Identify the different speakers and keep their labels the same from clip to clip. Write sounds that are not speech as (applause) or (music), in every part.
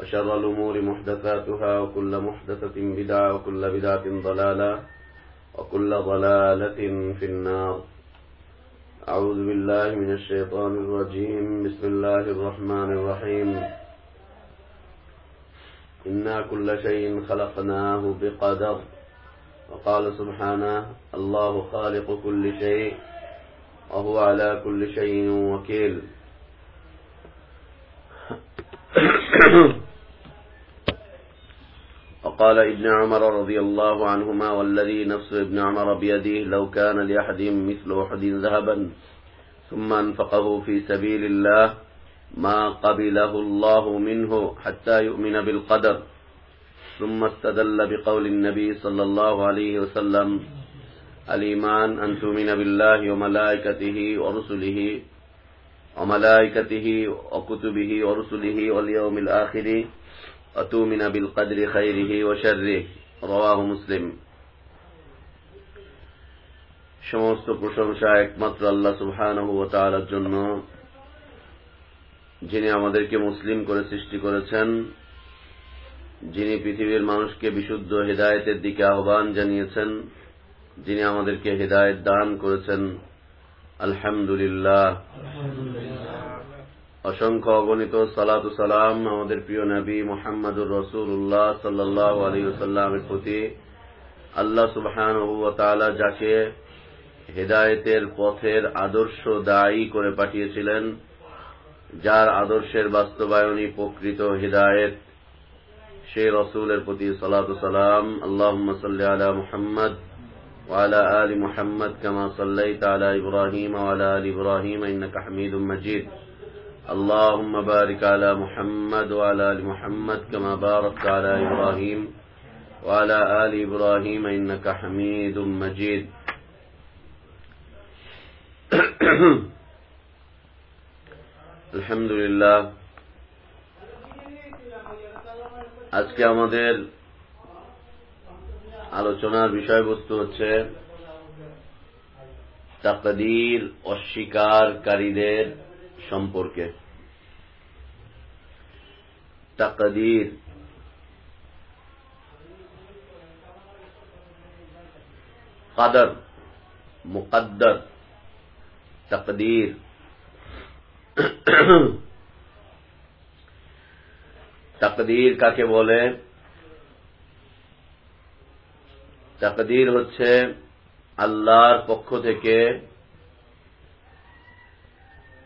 Speaker 1: وشر الأمور محدثاتها وكل محدثة بدعة وكل بدعة ضلالة وكل ضلالة في النار أعوذ بالله من الشيطان الرجيم بسم الله الرحمن الرحيم إنا كل شيء خلقناه بقدر وقال سبحانه الله خالق كل شيء وهو على كل شيء وكيل وقال ابن عمر رضي الله عنهما والذي نفس ابن عمر بيده لو كان لأحدهم مثل أحد ذهبا ثم أنفقه في سبيل الله ما قبله الله منه حتى يؤمن بالقدر. ثم استدل بقول النبي صلى الله عليه وسلم الإيمان أن تؤمن بالله وملائكته ورسله وملائكته وكتبه ورسله واليوم الآخر وتؤمن بالقدر خيره وشره رواه মুসলিম সমস্ত প্রশংসা একমাত্র আল্লাহ সুবহানাহু ওয়া তাআলার জন্য যিনি আমাদেরকে মুসলিম করে সৃষ্টি করেছেন যিনি পৃথিবীর মানুষকে বিশুদ্ধ হেদায়েতের দিকে আহ্বান জানিয়েছেন যিনি আমাদেরকে হেদায়েত দান করেছেন আলহামদুলিল্লাহ অসংখ্য অগণিত সালাতু সালাম আমাদের প্রিয় নবী মোহাম্মদুর রসুল্লাহ সাল্লাহ আলী সাল্লামের প্রতি আল্লাহ সুবহান যাকে হেদায়েতের পথের আদর্শ দায়ী করে পাঠিয়েছিলেন যার আদর্শের বাস্তবায়নই প্রকৃত হেদায়েত সে রসুলের প্রতি সালাতু সালাম আল্লাহ সাল্লি আলা মুহাম্মদ وعلى آل محمد كما صليت على إبراهيم وعلى آل إبراهيم إنك حميد مجيد اللهم بارك على محمد وعلى آل محمد كما باركت على إبراهيم وعلى آل إبراهيم إنك حميد مجيد (coughs) الحمد لله আজকে আমাদের আলোচনার বিষয়বস্তু হচ্ছে তাকদির অস্বীকারীদের সম্পর্কে তাকদির কাদর মুকদ্দর তাকদির তাকদির কাকে বলে তাকদির হচ্ছে আল্লাহর পক্ষ থেকে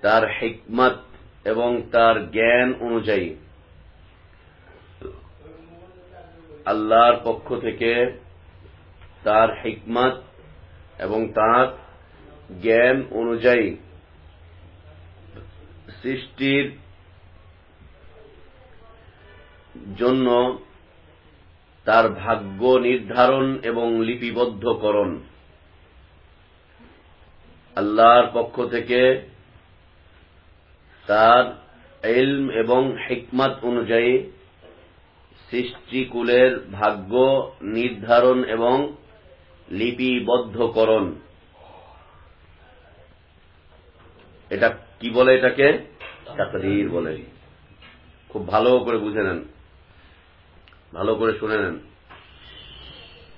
Speaker 1: তার হিকমত এবং তার জ্ঞান অনুযায়ী। আল্লাহর পক্ষ থেকে তার হিকমত এবং তার জ্ঞান অনুযায়ী সৃষ্টির জন্য তার ভাগ্য নির্ধারণ এবং লিপিবদ্ধকরণ। আল্লাহর পক্ষ থেকে তার এলম এবং হিকমত অনুযায়ী সৃষ্টিকুলের ভাগ্য নির্ধারণ এবং লিপিবদ্ধকরণ। এটা কি বলে এটাকে? তাকদীর বলে। খুব ভালো করে বুঝে নেন। ভালো করে শুনে নেন।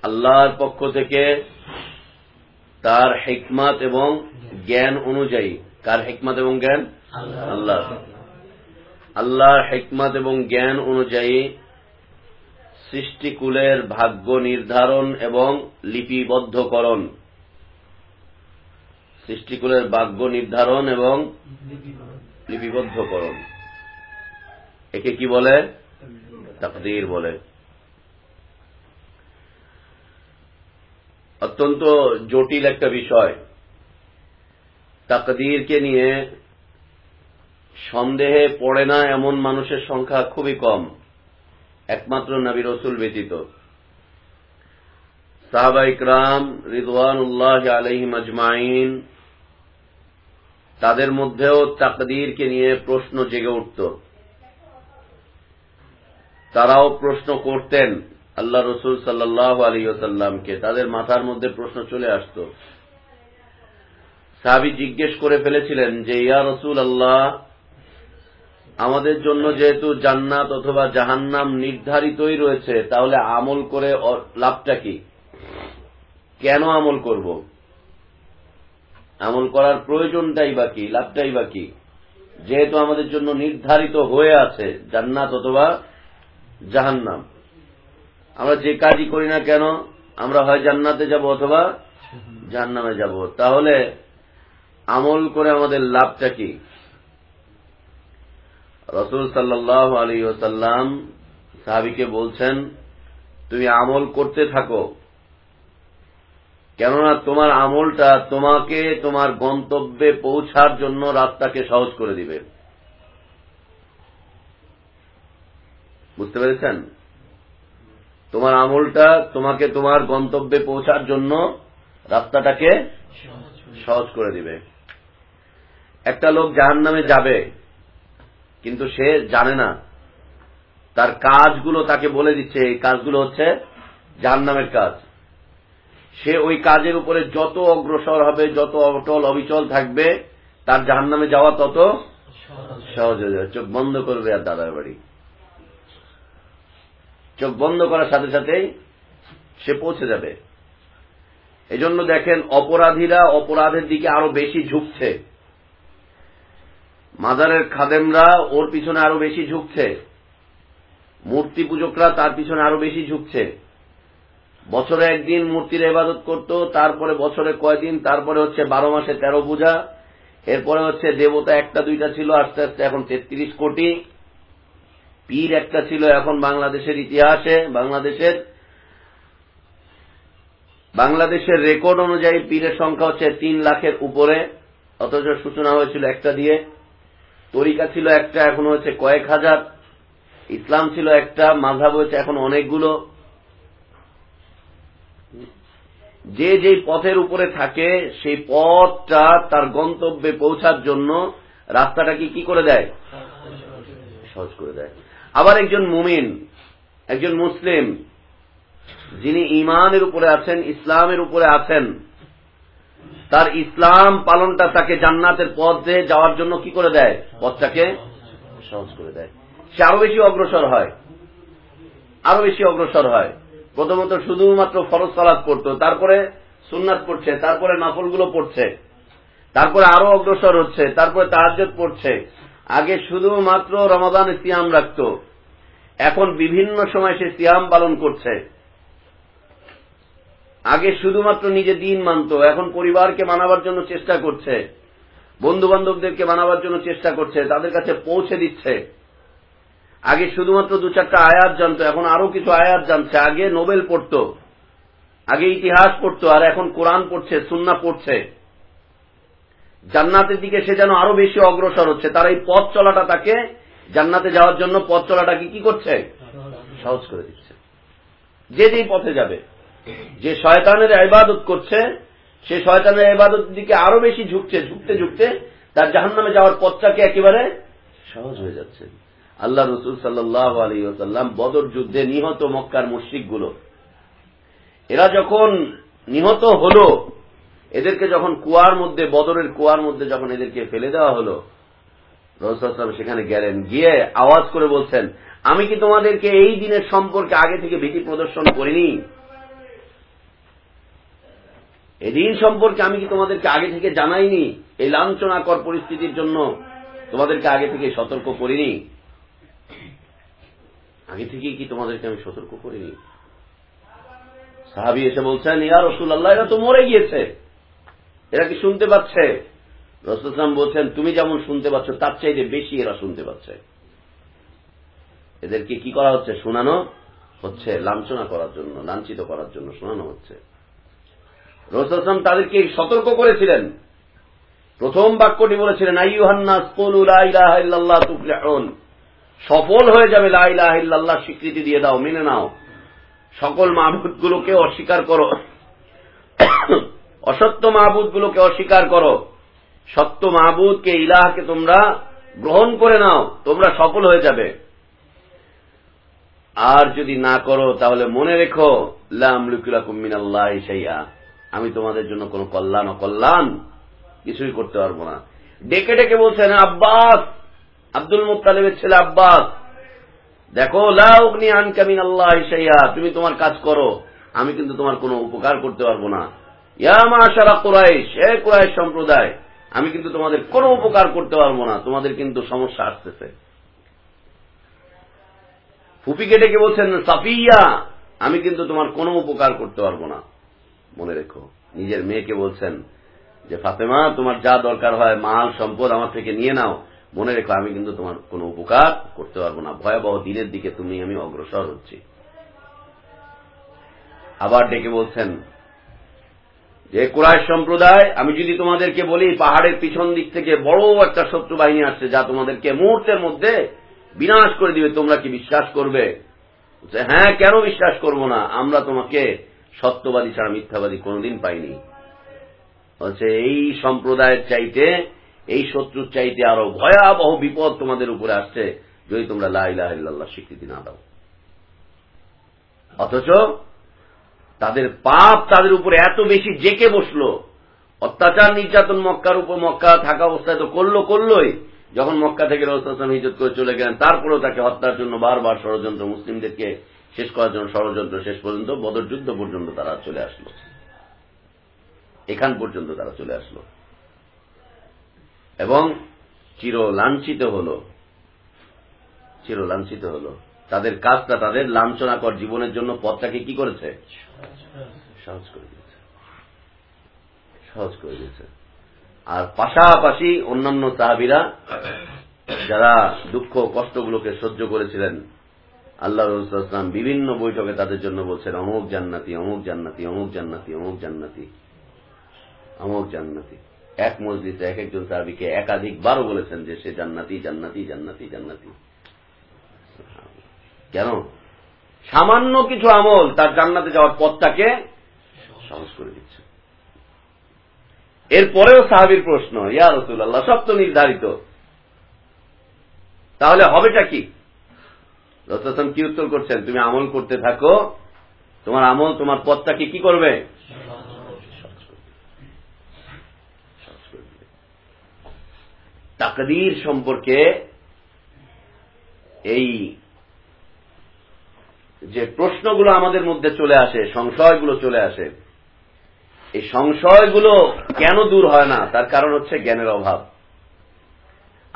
Speaker 1: আল্লাহর পক্ষ থেকে তার হিকমত এবং জ্ঞান অনুযায়ী, কার হিকমত এবং জ্ঞান? আল্লাহ। আল্লাহর হিকমত এবং জ্ঞান অনুযায়ী সৃষ্টিকুলের ভাগ্য নির্ধারণ এবং লিপিবদ্ধকরণ। সৃষ্টিকুলের ভাগ্য নির্ধারণ এবং লিপিবদ্ধকরণ। একে কি বলে? তাকদীর বলে। অত্যন্ত জটিল একটা বিষয়। তাকদীরকে নিয়ে সন্দেহে পড়ে না এমন মানুষের সংখ্যা খুবই কম। একমাত্র নবী রসুল ব্যতীত। সাহাবা ইকরাম রিদওয়ানুল্লাহ আলহিম আজমাইন তাদের মধ্যেও তাকদীরকে নিয়ে প্রশ্ন জেগে উঠত। তারাও প্রশ্ন করতেন আল্লাহ রসুল সাল্লাহ আলী ওসাল্লামকে তাদের মাথার মধ্যে প্রশ্ন চলে আসত। সাহাবি জিজ্ঞেস করে ফেলেছিলেন যে, ইয়া রসুল আল্লাহ আমাদের জন্য যেহেতু জান্নাত অথবা জাহান্নাম নির্ধারিতই রয়েছে, তাহলে আমল করে লাভটা কি? কেন আমল করব? আমল করার প্রয়োজনটাই বা কি? লাভটাই বা কি? যেহেতু আমাদের জন্য নির্ধারিত হয়ে আছে, জান্নাত অথবা জাহান্নাম। আমরা যে কাজই করি না কেন, আমরা হয় জান্নাতে যাব অথবা জাহান্নামে যাব। তাহলে আমল করে আমাদের লাভটা কি? রসুল সাল্লাহ আলী ওসাল্লাম সাহাবিকে বলছেন, তুমি আমল করতে থাকো। কেননা তোমার আমলটা তোমাকে তোমার গন্তব্যে পৌঁছার জন্য রাস্তাকে সহজ করে দিবে। বুঝতে পেরেছেন? তোমার আমলটা তোমাকে তোমার গন্তব্যে পৌঁছার জন্য রাস্তাটাকে সহজ করে দিবে। একটা লোক জাহান নামে যাবে। কিন্তু সে জানে না। তার কাজগুলো তাকে বলে দিচ্ছে, এই কাজগুলো হচ্ছে জাহান নামের কাজ। সে ওই কাজের উপরে যত অগ্রসর হবে, যত অটল অবিচল থাকবে, তার জাহান নামে যাওয়া তত সহজ হয়ে যাবে। চোখ বন্ধ করবে আর দাদার বাড়ি। চোখ বন্ধ করার সাথে সাথেই সে পৌঁছে যাবে। এজন্য দেখেন, অপরাধীরা অপরাধের দিকে আরও বেশি ঝুঁকছে। মাজারের খাদেমরা ওর পিছনে আরও বেশি ঝুঁকছে। মূর্তি পূজকরা তার পিছনে আরও বেশি ঝুঁকছে। বছরে একদিন মূর্তির ইবাদত করত, তারপরে বছরে কয়দিন, তারপরে হচ্ছে বারো মাসে তেরো পূজা, এরপরে হচ্ছে দেবতা একটা, দুইটা ছিল, আস্তে আস্তে এখন তেত্রিশ কোটি। পীর একটা ছিল এখন বাংলাদেশের ইতিহাসে, বাংলাদেশের বাংলাদেশের রেকর্ড অনুযায়ী পীরের সংখ্যা হচ্ছে তিন লাখের উপরে, অথচ সূচনা হয়েছিল একটা দিয়ে। তরিকা ছিল একটা, এখন হচ্ছে কয়েক হাজার। ইসলাম ছিল একটা মাঝাব হয়েছে এখন অনেকগুলো। যে যে পথের উপরে থাকে, সেই পথটা তার গন্তব্যে পৌঁছার জন্য রাস্তাটাকে কি করে দেয়? সহজ করে দেয়। আবার একজন মুমিন, একজন মুসলিম, যিনি ইমানের উপরে আছেন, ইসলামের উপরে আছেন তার ইসলাম পালনটা তাকে জান্নাতের পথে যাওয়ার জন্য কি করে দেয়? পথটাকে সহজ করে দেয়। সে আরও বেশি অগ্রসর হয়। আরও বেশি অগ্রসর হয়। প্রথমত শুধুমাত্র ফরজ সালাদ করতো তারপরে সুন্নাত পড়ছে, তারপরে নফলগুলো পড়ছে, তারপরে আরও অগ্রসর হচ্ছে, তারপরে তাহাজ্জত পড়ছে। আগে শুধুমাত্র রমাদান সিয়াম রাখত। এখন বিভিন্ন সময় সে সিয়াম পালন করছে। আগে শুধুমাত্র নিজে দিন মানত, এখন পরিবারকে মানাবার জন্য চেষ্টা করছে বন্ধু বান্ধবদেরকে মানাবার জন্য চেষ্টা করছে, তাদের কাছে পৌঁছে দিচ্ছে। আগে শুধুমাত্র দু চারটা আয়াত জানতো, এখন আরও কিছু আয়াত জানছে, আগে নোবেল পড়ত, আগে ইতিহাস পড়তো, আর এখন কোরআন পড়ছে সুন্না পড়ছে। জান্নাতের দিকে সে যেন আরও বেশি অগ্রসর হচ্ছে, তার এই পথ চলাটা তাকে জান্নাতে যাওয়ার জন্য পথ চলাটাকে কি করছে? সহজ করে দিচ্ছে। যে যেই পথে যাবে যে শয়তানের ইবাদত করছে, সে শয়তানের ইবাদত দিকে আরও বেশি ঝুঁকছে, ঝুঁকতে ঝুঁকতে তার জাহান নামে যাওয়ার পথটাকে একেবারে সহজ হয়ে যাচ্ছে। আল্লাহ রসুল সাল্লাহ আলী ওসাল্লাম বদর যুদ্ধে নিহত মক্কার মুশ্রিকগুলো, এরা যখন নিহত হল, এদেরকে যখন কুয়ার মধ্যে, বদরের কুয়ার মধ্যে যখন এদেরকে ফেলে দেওয়া হল রসুলাম সেখানে গেলেন, গিয়ে আওয়াজ করে বলছেন, আমি কি তোমাদেরকে এই দিনের সম্পর্কে আগে থেকে ভীতি প্রদর্শন করিনি? এদিন সম্পর্কে আমি কি তোমাদেরকে আগে থেকে জানাইনি? এই লাঞ্ছনাকর পরিস্থিতির জন্য তোমাদেরকে আগে থেকে সতর্ক করিনি। আগে থেকে কি তোমাদেরকে আমি সতর্ক করিনি? সাহাবি এসে বলছেন, ইয়া রসুল আল্লাহ এরা তো মরে গিয়েছে। এরা কি শুনতে পাচ্ছে? রসুলাম বলছেন, তুমি যেমন শুনতে পাচ্ছ, তার চাইতে বেশি এরা শুনতে পাচ্ছে। এদেরকে কি করা হচ্ছে? শোনানো হচ্ছে, লাঞ্ছনা করার জন্য, লাঞ্ছিত করার জন্য শোনানো হচ্ছে। রসুলাম তাদেরকে সতর্ক করেছিলেন। প্রথম বাক্যটি বলেছিলেন আইহান্নাস তুফলেহন। সফল হয়ে যাবে লাইলাহিল্লাহ স্বীকৃতি দিয়ে দাও, মেনে নাও। সকল মাহবুদগুলোকে অস্বীকার করো। অসত্য মাহবুদগুলোকে অস্বীকার করো। সত্য মাহবুদকে ইলাহকে তোমরা গ্রহণ করে নাও, তোমরা সফল হয়ে যাবে। আর যদি না করো, তাহলে মনে রেখো লামলুকুল্লাহ সাইয়া আমি তোমাদের জন্য কোনো কল্যাণ অকল্যাণ কিছুই করতে পারব না। ডেকে ডেকে বলছেন আব্বাস, আব্দুল মুতালিবের ছেলে আব্বাস, দেখো লাউগ্নি আনকামিন আল্লাহ সাইয়া তুমি তোমার কাজ করো, আমি কিন্তু তোমার কোনো উপকার করতে পারব না। ইয়ামা সারা কোরাইশ এ কোরাইশ সম্প্রদায়, আমি কিন্তু তোমাদের কোনো উপকার করতে পারব না, তোমাদের কিন্তু সমস্যা আসতেছে। ফুপিকে ডেকে বলছেন, সাফিয়া, আমি কিন্তু তোমার কোনো উপকার করতে পারব না। মনে রেখো। নিজের মেয়েকে বলছেন যে, ফাতেমা, তোমার যা দরকার হয়, মাল, সম্পদ আমার থেকে নিয়ে নাও। মনে রেখো, আমি কিন্তু তোমার কোনো উপকার করতে পারব না। ভয়াবহ দিনের দিকে তুমি, আমি অগ্রসর হচ্ছি। আবার ডেকে বলছেন, যে কুরাইশ সম্প্রদায়, আমি যদি তোমাদেরকে বলি, পাহাড়ের পিছন দিক থেকে বড় একটা শত্রু বাহিনী আসছে, যা তোমাদেরকে মুহূর্তের মধ্যে বিনাশ করে দিবে। তোমরা কি বিশ্বাস করবে? হ্যাঁ কেন বিশ্বাস করব না? আমরা তোমাকে সত্যবাদী ছাড়া মিথ্যাবাদী কোনোদিন পাইনি। বলছে এই সম্প্রদায়ের চাইতে, এই শত্রুর চাইতে আরও ভয়াবহ বিপদ তোমাদের উপরে আসছে যদি তোমরা লাইলাহ স্বীকৃতি না দাও। অথচ তাদের পাপ তাদের উপরে এত বেশি জেকে বসল। অত্যাচার, নির্যাতন মক্কার উপর মক্কা থাকা অবস্থায় তো করল করলোই। যখন মক্কা থেকে রসুলাম হিজত করে চলে গেলেন, তারপরেও তাকে হত্যার জন্য বারবার ষড়যন্ত্র মুসলিমদেরকে শেষ করার জন্য ষড়যন্ত্র শেষ পর্যন্ত বদর যুদ্ধ পর্যন্ত তারা চলে আসলো। এখান পর্যন্ত তারা চলে আসলো। এবং চির লাঞ্ছিত হল চির লাঞ্ছিত হল। তাদের কাজটা, তাদের লাঞ্ছনাকর জীবনের জন্য পথটাকে কি করেছে? সহজ করে দিয়েছে। সহজ করে দিয়েছে। আর পাশাপাশি অন্যান্য সাহাবিরা, যারা দুঃখ কষ্টগুলোকে সহ্য করেছিলেন আল্লাহ রসুলাম বিভিন্ন বৈঠকে তাদের জন্য বলছেন, অমুক জান্নাতি অমুক জান্নাতি অমুক জান্নাতি অমুক জান্নাতি অমুক জান্নাতি। এক মসজিদে এক একজন সাহাবিকে একাধিকবারও বলেছেন যে সে জান্নাতি জান্নাতি জান্নাতি জান্নাতি। কেন? সামান্য কিছু আমল তার জান্নাতে যাওয়ার পথটাকে সহজ করে দিচ্ছে। এরপরেও সাহাবির প্রশ্ন, ইয়া রসুল্লাহ সব তো নির্ধারিত। তাহলে হবেটা কি? রসুলাম কি উত্তর করছেন? তুমি আমল করতে থাকো। তোমার আমল, তোমার পথটাকে কি করবে? তাকদির সম্পর্কে এই যে প্রশ্নগুলো আমাদের মধ্যে চলে আসে, সংশয়গুলো চলে আসে, এই সংশয়গুলো কেন দূর হয় না? তার কারণ হচ্ছে জ্ঞানের অভাব।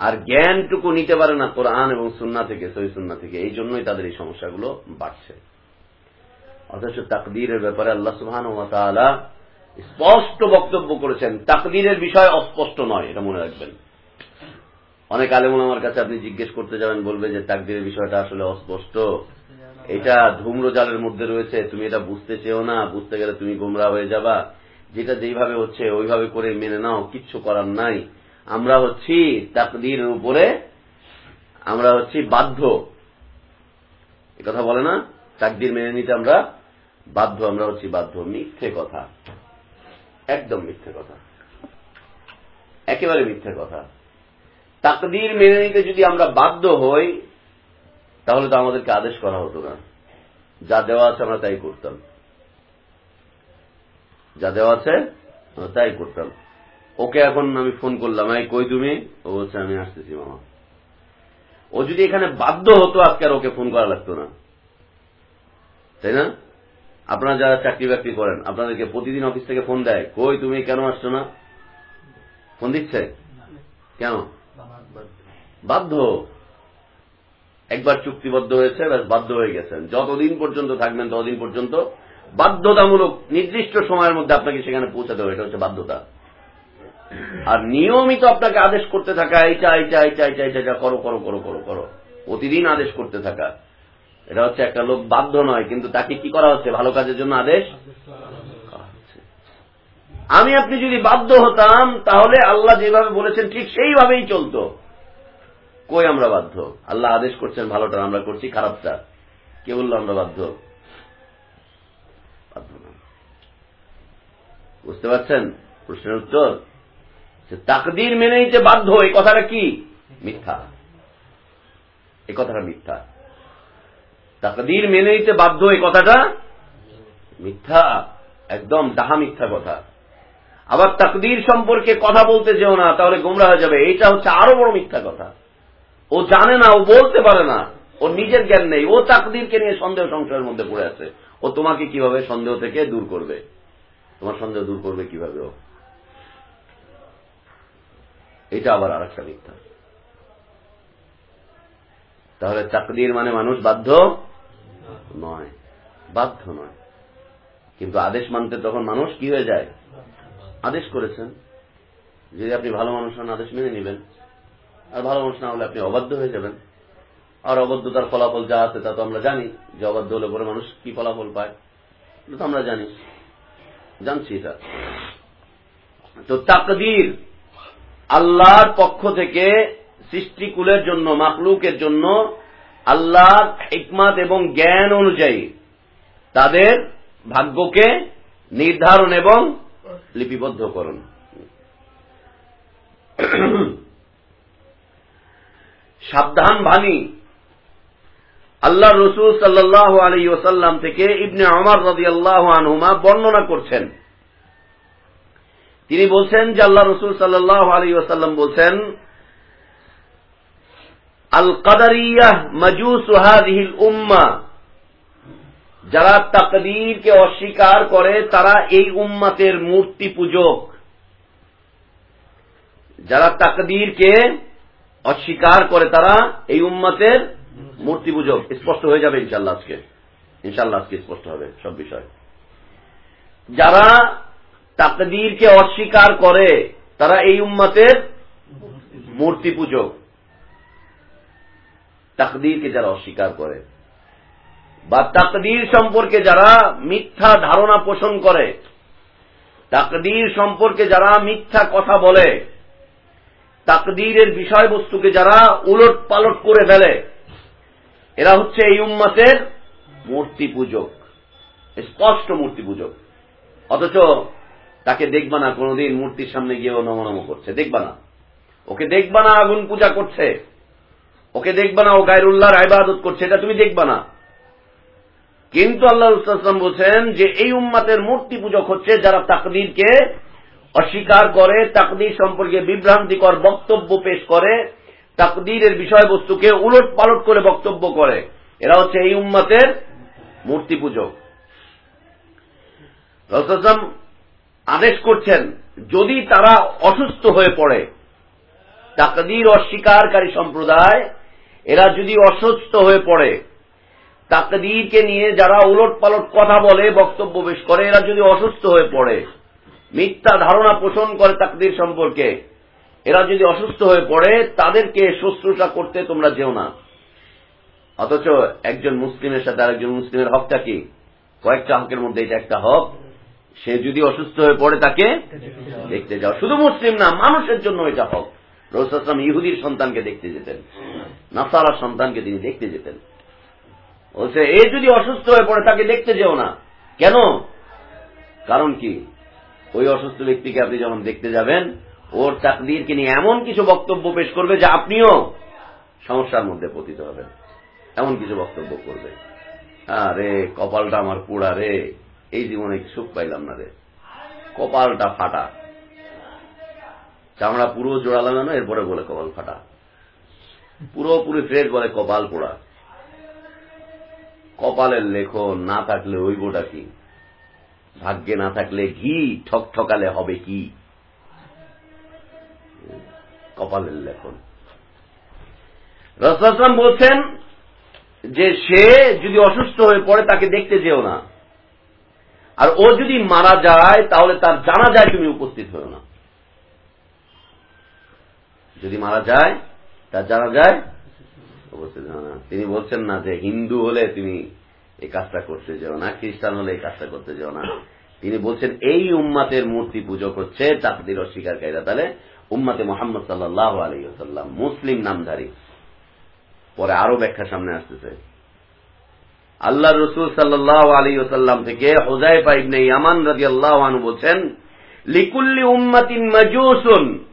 Speaker 1: আর জ্ঞানটুকু নিতে পারে না কোরআন এবং সুন্না থেকে সই সুন্না থেকে, এই জন্যই তাদের এই সমস্যাগুলো বাড়ছে। অথচ তাকদীরের ব্যাপারে আল্লাহ সুহান স্পষ্ট বক্তব্য করেছেন। তাকদীরের বিষয় অস্পষ্ট নয়, এটা মনে রাখবেন। অনেক আলেমন আমার কাছে আপনি জিজ্ঞেস করতে যাবেন, বলবে যে তাকদীরের বিষয়টা আসলে অস্পষ্ট। এটা ধূম্র জালের মধ্যে রয়েছে, তুমি এটা বুঝতে চেও না, বুঝতে গেলে তুমি গোমরা হয়ে যাবা। যেটা যেইভাবে হচ্ছে, ওইভাবে করে মেনে নাও, কিচ্ছু করার নাই। আমরা হচ্ছি তাকদীরের উপরে, আমরা হচ্ছি বাধ্য। এ কথা বলে না, তাকদির মেনে নিতে আমরা বাধ্য, আমরা হচ্ছি বাধ্য। মিথ্যে কথা। একদম মিথ্যে কথা। একেবারে মিথ্যে কথা। তাকদির মেনে নিতে যদি আমরা বাধ্য হই, তাহলে তো আমাদেরকে আদেশ করা হতো না। যা দেওয়া আছে আমরা তাই করতাম। যা দেওয়া আছে তাই করতাম। ওকে এখন আমি ফোন করলাম, এই, কই তুমি? ও বলছে, আমি আসতেছি, মামা। ও যদি এখানে বাধ্য হতো, আজকে আর ওকে ফোন করা লাগতো না। তাই না? আপনারা যারা চাকরি বাকরি করেন, আপনাদেরকে প্রতিদিন অফিস থেকে ফোন দেয়, কই তুমি, কেন আসছো না? ফোন দিচ্ছে? কেন? বাধ্য। একবার চুক্তিবদ্ধ হয়েছে, ব্যাস বাধ্য হয়ে গেছেন। যতদিন পর্যন্ত থাকবেন, ততদিন পর্যন্ত বাধ্যতামূলক নির্দিষ্ট সময়ের মধ্যে আপনাকে সেখানে পৌঁছাতে হবে, এটা হচ্ছে বাধ্যতা। আর নিয়মিত আপনাকে আদেশ করতে থাকা, এইটা এইটা এইটা এইটা এইটা এটা করো করো করো করো করো। প্রতিদিন আদেশ করতে থাকা। এটা হচ্ছে একটা লোক বাধ্য নয়, কিন্তু তাকে কি করা হচ্ছে? ভালো কাজের জন্য আদেশ? আমি, আপনি যদি বাধ্য হতাম, তাহলে আল্লাহ যেভাবে বলেছেন, ঠিক সেইভাবেই চলত। কই আমরা বাধ্য? আল্লাহ আদেশ করছেন, ভালোটা আমরা করছি, খারাপটা। কে বলল আমরা বাধ্য? বুঝতে পারছেন? প্রশ্নের উত্তর? তাকদির মেনে নিতে বাধ্য এই কথাটা কি? মিথ্যা। এই কথাটা মিথ্যা। তাকদির মেনে নিতে বাধ্য এই কথাটা মিথ্যা। একদম ডাহা মিথ্যা কথা। আবার তাকদির সম্পর্কে কথা বলতে যেও না তাহলে গোমরা হয়ে যাবে। এইটা হচ্ছে আরও বড় মিথ্যা কথা। ও জানে না ও বলতে পারে না। ও নিজের জ্ঞান নেই। ও তাকদিরকে নিয়ে সন্দেহ সংশয়ের মধ্যে পড়ে আছে। ও তোমাকে কীভাবে সন্দেহ থেকে দূর করবে? তোমার সন্দেহ দূর করবে কীভাবে ও? এটা আবার আর একটা মিথ্যা। তাহলে তাকদির মানে মানুষ বাধ্য নয়। বাধ্য নয়। কিন্তু আদেশ মানতে তখন মানুষ কি হয়ে যায়? আদেশ করেছেন। যদি আপনি ভালো মানুষ হন, আদেশ মেনে নেবেন। আর ভালো মানুষ না হলে আপনি অবাধ্য হয়ে যাবেন। আর অবাধ্যতার ফলাফল যা আছে তা তো আমরা জানি। যে অবাধ্য হলে পরে মানুষ কি ফলাফল পায় তো আমরা জানি। জানছি এটা। তো তাকদির আল্লাহর পক্ষ থেকে সৃষ্টিকুলের জন্য মাকলুকের জন্য আল্লাহর হিকমাত এবং জ্ঞান অনুযায়ী তাদের ভাগ্যকে নির্ধারণ এবং লিপিবদ্ধ করুন। সাবধান বাণী আল্লাহ রসুল সাল্লাহ আলী ওসাল্লাম থেকে ইবনে আমার রদি আল্লাহ আনহুমা বর্ণনা করছেন। তিনি বলছেন যে আল্লাহ রসুল সাল্লাহ আলী ওসাল্লাম বলছেন আল কাদারিয়াহ মজুস হাদিহিল উম্মা। যারা তাকদীরকে অস্বীকার করে, তারা এই উম্মাতের মূর্তি পূজক। যারা তাকদীরকে অস্বীকার করে, তারা এই উম্মাতের মূর্তি পূজক। স্পষ্ট হয়ে যাবে ইনশাল্লাহ আজকে। ইনশাল্লাহ আজকে স্পষ্ট হবে সব বিষয়। যারা তাকদীরকে অস্বীকার করে তারা এই উম্মাতের মূর্তি পূজক। তাকদীরকে যারা অস্বীকার করে বা তাকদীর সম্পর্কে যারা মিথ্যা ধারণা পোষণ করে, তাকদীর সম্পর্কে যারা মিথ্যা কথা বলে, তাকদীরের বিষয়বস্তুকে যারা উলট পালট করে ফেলে, এরা হচ্ছে এই উম্মাতের মূর্তি পূজক, স্পষ্ট মূর্তি পূজক। অথচ তাকে দেখবা না, কোনদিন মূর্তির সামনে গিয়েও নমনম করছে। দেখবা না। ওকে দেখবা না, আগুন পূজা করছে। ওকে দেখবা না, ও গায়রুল্লাহর আইবাদত করছে, এটা তুমি দেখবা না। কিন্তু আল্লাহ রুস্তাম বলছেন যে, এই উম্মাতের মূর্তি পূজক হচ্ছে যারা তাকদিরকে অস্বীকার করে, তাকদির সম্পর্কে বিভ্রান্তিকর বক্তব্য পেশ করে, তাকদিরের বিষয়বস্তুকে উলট পালট করে বক্তব্য করে। এরা হচ্ছে এই উম্মাতের মূর্তি পূজক। আদেশ করছেন, যদি তারা অসুস্থ হয়ে পড়ে। তাকদির অস্বীকারী সম্প্রদায়, এরা যদি অসুস্থ হয়ে পড়ে তাকদিরকে নিয়ে যারা উলট পালট কথা বলে, বক্তব্য পেশ করে, এরা যদি অসুস্থ হয়ে পড়ে, মিথ্যা ধারণা পোষণ করে তাকদির সম্পর্কে। এরা যদি অসুস্থ হয়ে পড়ে, তাদেরকে শুশ্রূষা করতে তোমরা যেও না। অথচ একজন মুসলিমের সাথে আরেকজন মুসলিমের হকটা কি? কয়েকটা হকের মধ্যে এটা একটা হক। সে যদি অসুস্থ হয়ে পড়ে তাকে দেখতে যাও। শুধু মুসলিম না, মানুষের জন্য এটা হক। রসুলাম ইহুদির সন্তানকে দেখতে যেতেন। নাসারার সন্তানকে তিনি দেখতে যেতেন। বলছে এ যদি অসুস্থ হয়ে পড়ে তাকে দেখতে যেও না। কেন? কারণ কি? ওই অসুস্থ ব্যক্তিকে আপনি যখন দেখতে যাবেন, ওর চাকদিরকে নিয়ে এমন কিছু বক্তব্য পেশ করবে যে আপনিও সমস্যার মধ্যে পতিত হবেন। এমন কিছু বক্তব্য করবে। আরে, কপালটা আমার পোড়া রে। এই জীবনে সুখ পাইলাম না রে। কপালটা ফাটা। চামড়া পুরো জোড়া লাগানো এরপরে বলে কপাল ফাটা। পুরোপুরি ফ্রেশ বলে কপাল পোড়া। কপালের লেখন না থাকলে হইবটা কি? ভাগ্যে না থাকলে ঘি ঠক ঠকালে হবে কি? কপালের লেখন। রসলাম বলছেন যে সে যদি অসুস্থ হয়ে পড়ে, তাকে দেখতে যেও না। আর ও যদি মারা যায়, তাহলে তার জানা যায় তুমি উপস্থিত হও না। যদি মারা যায়, তার জানা যায় উপস্থিত হও না। তিনি বলছেন না যে হিন্দু হলে তুমি এই কাজটা করতে যাও না, খ্রিস্টান হলে এই কাজটা করতে যাও না। তিনি বলছেন, এই উম্মাতের মূর্তি পূজক হচ্ছে তাকদির অস্বীকারীরা। তাহলে উম্মাতে মোহাম্মদ সাল্লাহ আলহিহাল্লাম মুসলিম নামধারী। পরে আরও ব্যাখ্যা সামনে আসতেছে। আল্লাহ রসুল সাল্লাহ আলী ওসাল্লাম থেকে হোজাইফা ইবনে ইয়ামান রাজি আল্লাহ বলছেন, লিকুল্লি উম্মাতিন মাজুসুন।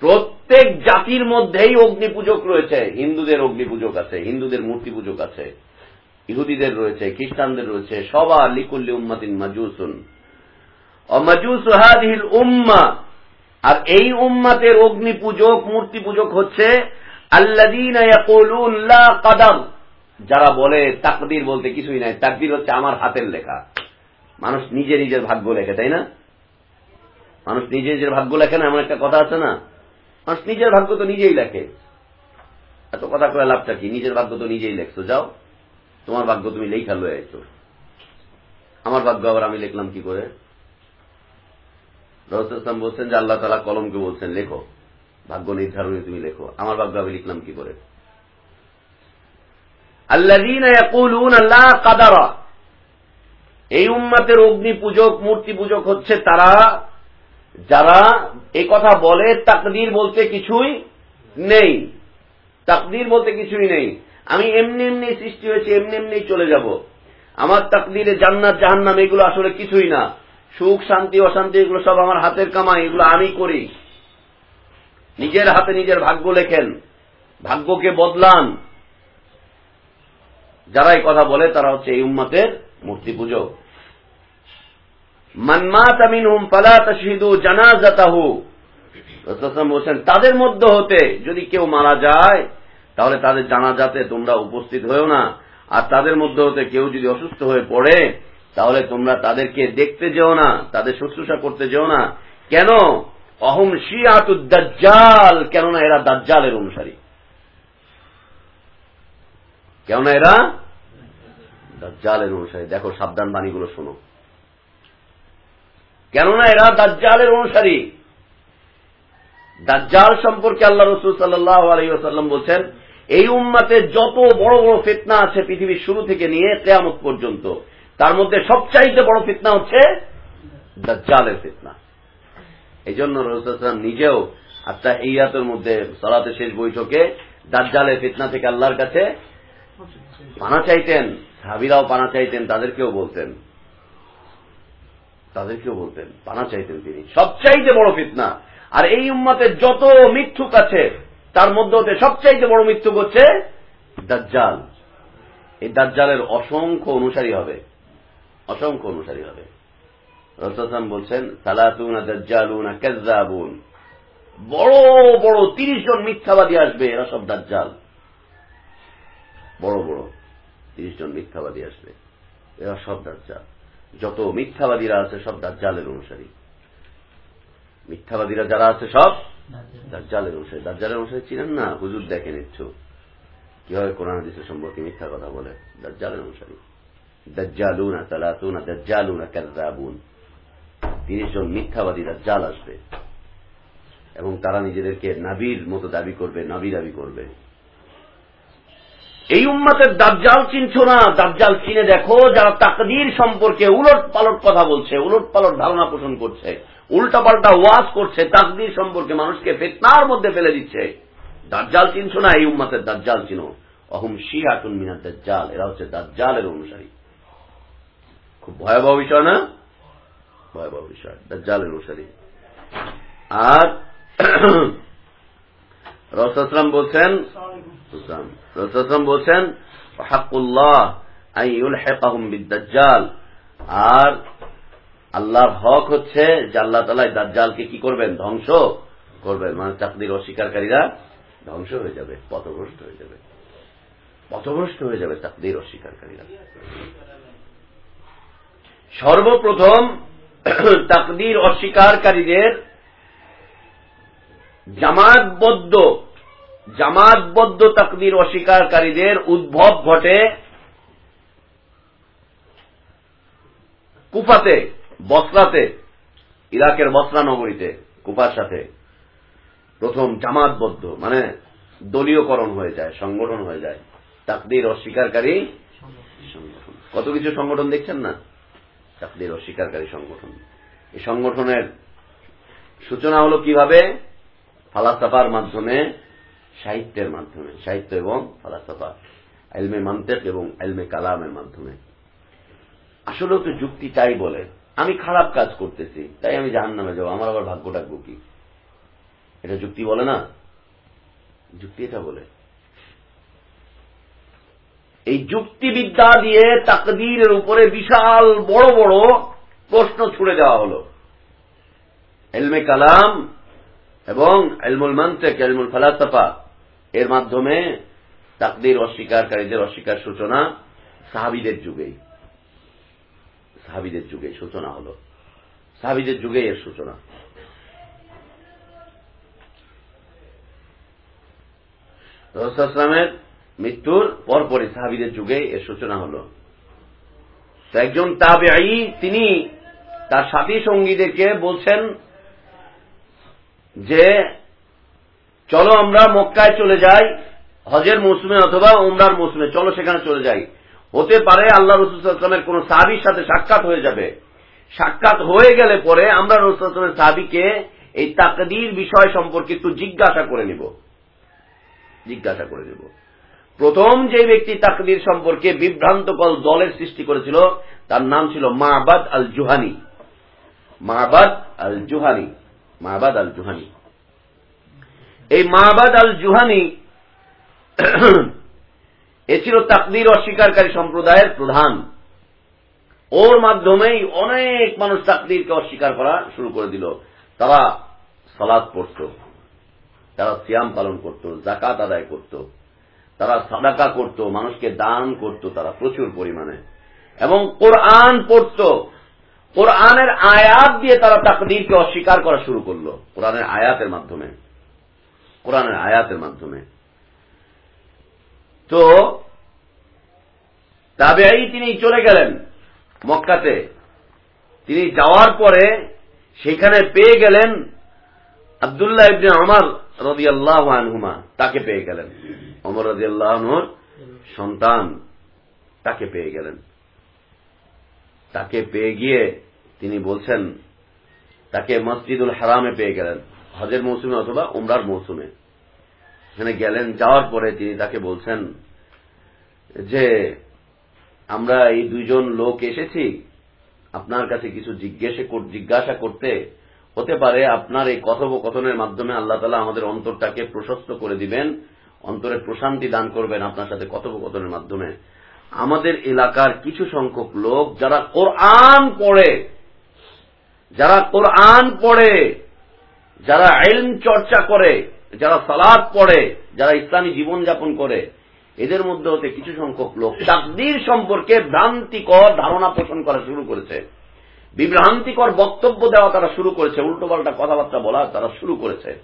Speaker 1: প্রত্যেক জাতির মধ্যেই অগ্নি পূজক রয়েছে। হিন্দুদের অগ্নি পূজক আছে, হিন্দুদের মূর্তি পূজক আছে, ইহুদিদের রয়েছে, খ্রিস্টানদের রয়েছে, সবার লিকুল্লি উম্মাতিন মাজুসুন। অমাজুস উম্মা। আর এই উম্মাতের অগ্নি পূজক মূর্তি পূজক হচ্ছে আল্লাদিন কাদাম যারা বলে তাকদির বলতে কিছুই নাই, তাকদির হচ্ছে আমার হাতের লেখা। মানুষ নিজে নিজের ভাগ্য লেখে, তাই না? মানুষ নিজে নিজের ভাগ্য লেখে না, এমন একটা কথা আছে না? মানুষ নিজের ভাগ্য তো নিজেই লেখে। এত কথা করে লাভটা কি? নিজের ভাগ্য তো নিজেই লেখছো, যাও। তোমার ভাগ্য তুমি লেখা লয়ে আইছো। আমার ভাগ্য আবার আমি লিখলাম কি করে? রহস্তাম বলছেন যে আল্লাহ তালা কলমকে বলছেন, লেখো। ভাগ্য নির্ধারণে তুমি লেখো। আমার ভাগ্য আমি লিখলাম কি করে? এই উম্মাতের অগ্নি পূজক মূর্তি পূজক হচ্ছে তারা। যারা এই কথা বলে, তাকদির বলতে কিছুই নেই। তাকদির বলতে কিছুই নেই। আমি এমনি এমনি সৃষ্টি হয়েছে, এমনি এমনি চলে যাব। আমার তাকদিরে জান্নাত, জাহান্নাম, এগুলো আসলে কিছুই না। সুখ, শান্তি, অশান্তি, এগুলো সব আমার হাতের কামাই, এগুলো আমি করি। নিজের হাতে নিজের ভাগ্য লেখেন। ভাগ্যকে বদলান। যারা এই কথা বলে, তারা হচ্ছে এই উম্মাতের মূর্তি পুজো তাদের মধ্যে হতে যদি কেউ মারা যায়, তাহলে তাদের জানাজাতে তোমরা উপস্থিত হয়েও না। আর তাদের মধ্যে হতে কেউ যদি অসুস্থ হয়ে পড়ে, তাহলে তোমরা তাদেরকে দেখতে যেও না, তাদের শুশ্রূষা করতে যেও না। কেন? অহম শিয়াতুদ্দাজ্জাল কেননা এরা দাজ্জালের অনুসারী। কেননা এরা দাজ্জালের অনুসারী। দেখো, সাবধান বাণীগুলো শোনো। কেননা এরা দাজ্জালের অনুসারী। দাজ্জাল সম্পর্কে আল্লাহ রসুল সাল্লাহ আলহিহাসাল্লাম বলছেন, এই উম্মাতে যত বড় বড় ফেতনা আছে পৃথিবীর শুরু থেকে নিয়ে কেয়ামত পর্যন্ত, তার মধ্যে সবচাইতে বড় ফিতনা হচ্ছে দাজ্জালের ফিতনা। এই জন্য রসুলাম নিজেও আত্মা ইয়াতের মধ্যে সলাতে শেষ বৈঠকে দাজ্জালের ফিতনা থেকে আল্লাহর কাছে মানা চাইতেন। সাবিরাও পানা চাইতেন, তাদেরকেও বলতেন। তাদেরকেও বলতেন, পানা চাইতেন তিনি। সবচাইতে বড় ফিতনা। আর এই উম্মাতে যত মিথ্যুক আছে, তার মধ্যে হতে সবচাইতে বড় মিথ্যুক হচ্ছে দাজ্জাল। এই দাজ্জালের অসংখ্য অনুসারী হবে। অসংখ্য অনুসারী হবে। রসাম বলছেন, সালাতুনা দাজ্জালুনা কাজ্জাবুন বড় বড় তিরিশ জন মিথ্যাবাদী আসবে, এরা সব দাজ্জাল। বড় বড়। তিরিশ জন মিথ্যাবাদী আসবে। এরা সব দাজ্জাল। যত মিথ্যাবাদীরা আছে সব দাজ্জালের অনুসারী। মিথ্যাবাদীরা যারা আছে সব দাজ্জালের অনুসারী। দাজ্জালের অনুসারী চিনেন না? হুজুর দেখে নিচ্ছ কীভাবে কোরআন হাদিসের সম্পর্কে মিথ্যা কথা বলে? দাজ্জালের অনুসারী। দাজ্জালুনা তালাতুনা দাজ্জালুনা কাজ্জাবুন তিরিশ জন মিথ্যাবাদী দাজ্জাল আসবে। এবং তারা নিজেদেরকে নাবির মতো দাবি করবে নাবি দাবি করবে। এই উম্মাতের দাজ্জাল চিনছ না? দাজ্জাল চিনে দেখো, যারা তাকদির সম্পর্কে উলট পালট কথা বলছে উলট পালট ধারণা পোষণ করছে উল্টা পাল্টা ওয়াজ করছে, তাকদির সম্পর্কে মানুষকে ফেতনার মধ্যে ফেলে দিচ্ছে। দাজ্জাল চিনছ না? এই উম্মাতের দাজ্জাল চিনো। অহম শিহাটুন মিনার দাজ্জাল, এরা হচ্ছে দাজ্জালের অনুসারী। খুব ভয়াবহ বিষয় না? ভয়াবহ বিষয়, দাজ্জালের অনুসারী। আর (clears throat) রসাম বলছেন বলছেন আর আল্লাহর হক হচ্ছে যে আল্লাহ তালা দাজ্জালকে কি করবেন? ধ্বংস করবেন। মানে চাকরির অস্বীকারীরা ধ্বংস হয়ে যাবে, পথভ্রষ্ট হয়ে যাবে। পথভ্রষ্ট হয়ে যাবে চাকরির অস্বীকারীরা। সর্বপ্রথম (clears throat) তাকদির অস্বীকারীদের জামাতবদ্ধ জামাতবদ্ধ তাকদির অস্বীকারীদের উদ্ভব ঘটে কুফাতে, বসরাতে, ইরাকের বসরা নগরীতে, কুফার সাথে। প্রথম জামাতবদ্ধ মানে দলীয়করণ হয়ে যায়, সংগঠন হয়ে যায়। তাকদির অস্বীকারী সংগঠন। কত কিছু সংগঠন দেখছেন না? তাকদির অস্বীকারী সংগঠন। এই সংগঠনের সূচনা হলো কীভাবে? ফালাসাফার মাধ্যমে সাহিত্যের মাধ্যমে, সাহিত্য এবং ফালাসফা এলমে মান্তেক এবং এলমে কালামের মাধ্যমে। আসলেও তো যুক্তি তাই বলে, আমি খারাপ কাজ করতেছি, তাই আমি জাহান নামে যাব, আমার আবার ভাগ্য ডাকবো কি? এটা যুক্তি বলে না? যুক্তি এটা বলে। এই যুক্তিবিদ্যা দিয়ে তাকদীরের উপরে বিশাল বড় বড় প্রশ্ন ছুড়ে দেওয়া হল। এলমে কালাম এবং এলমুল মান্তেক, এলমুল ফালাসফা এর মাধ্যমে তাকদির অস্বীকারীদের অস্বীকার সূচনা সাহাবিদের যুগেই। সাহাবিদের যুগে সূচনা হল। সাহাবিদের যুগে এর সূচনা। রসামের মৃত্যুর পরপরই সাহাবিদের যুগে এর সূচনা হল। একজন তাবে তিনি তার সাথী সঙ্গীদেরকে বলছেন যে চলো আমরা মক্কায় চলে যাই, হজের মৌসুমে অথবা উমরার মৌসুমে, চলো সেখানে চলে যাই। হতে পারে আল্লাহ রসুলামের কোন সাহাবির সাথে সাক্ষাৎ হয়ে যাবে। সাক্ষাৎ হয়ে গেলে পরে আমরা রসুলের সাহাবিকে এই তাকদির বিষয় সম্পর্কে একটু জিজ্ঞাসা করে নিব। জিজ্ঞাসা করে নেব। প্রথম যে ব্যক্তি তাকদির সম্পর্কে বিভ্রান্তকল দলের সৃষ্টি করেছিল, তার নাম ছিল মাহবাদ আল জুহানি মাহবাদ আল জুহানি মাহবাদ আল জুহানি এই মাহবাদ আল জুহানি (clears throat) এ ছিল তাকদির অস্বীকারী সম্প্রদায়ের প্রধান। ওর মাধ্যমেই অনেক মানুষ তাকদিরকে অস্বীকার করা শুরু করে দিল। তারা সালাদ পড়ত, তারা সিয়াম পালন করত জাকাত আদায় করত, তারা সাদাকা করত, মানুষকে দান করত তারা প্রচুর পরিমাণে। এবং কোরআন পড়ত, কোরআনের আয়াত দিয়ে তারা তাকদিরকে অস্বীকার করা শুরু করল, কোরআনের আয়াতের মাধ্যমে। কোরআনের আয়াতের মাধ্যমে। তো তবে তিনি চলে গেলেন মক্কাতে। তিনি যাওয়ার পরে সেখানে পেয়ে গেলেন আবদুল্লাহ ইবনে আমার রদি আল্লাহ আনহুমা, তাকে পেয়ে গেলেন। অমর রদি আল্লাহর সন্তান তাকে পেয়ে গেলেন। তাকে পেয়ে গিয়ে তিনি বলছেন, তাকে মসজিদুল হারামে পেয়ে গেলেন। হজের মৌসুমে অথবা উমরার মৌসুমে। সেখানে গেলেন, যাওয়ার পরে তিনি তাকে বলছেন যে, আমরা এই দুইজন লোক এসেছি। আপনার কাছে কিছু জিজ্ঞাসা করতে হতে পারে আপনার এই কথোপকথনের মাধ্যমে আল্লাহ তালা আমাদের অন্তরটাকে প্রশস্ত করে দিবেন, অন্তরে প্রশান্তি দান করবেন আপনার সাথে কথোপকথনের মাধ্যমে। আমাদের এলাকার কিছু সংখ্যক লোক যারা কোরআন পড়ে, যারা কোরআন পড়ে যারা আইন চর্চা করে, যারা সালাদ পড়ে, যারা ইসলামী জীবনযাপন করে, এদের মধ্যে হতে কিছু সংখ্যক লোক তাকদির সম্পর্কে ভ্রান্তিকর ধারণা পোষণ করা শুরু করেছে। বিভ্রান্তিকর বক্তব্য দেওয়া তারা শুরু করেছে, উল্টোপাল্টা কথাবার্তা বলা তারা শুরু করেছে।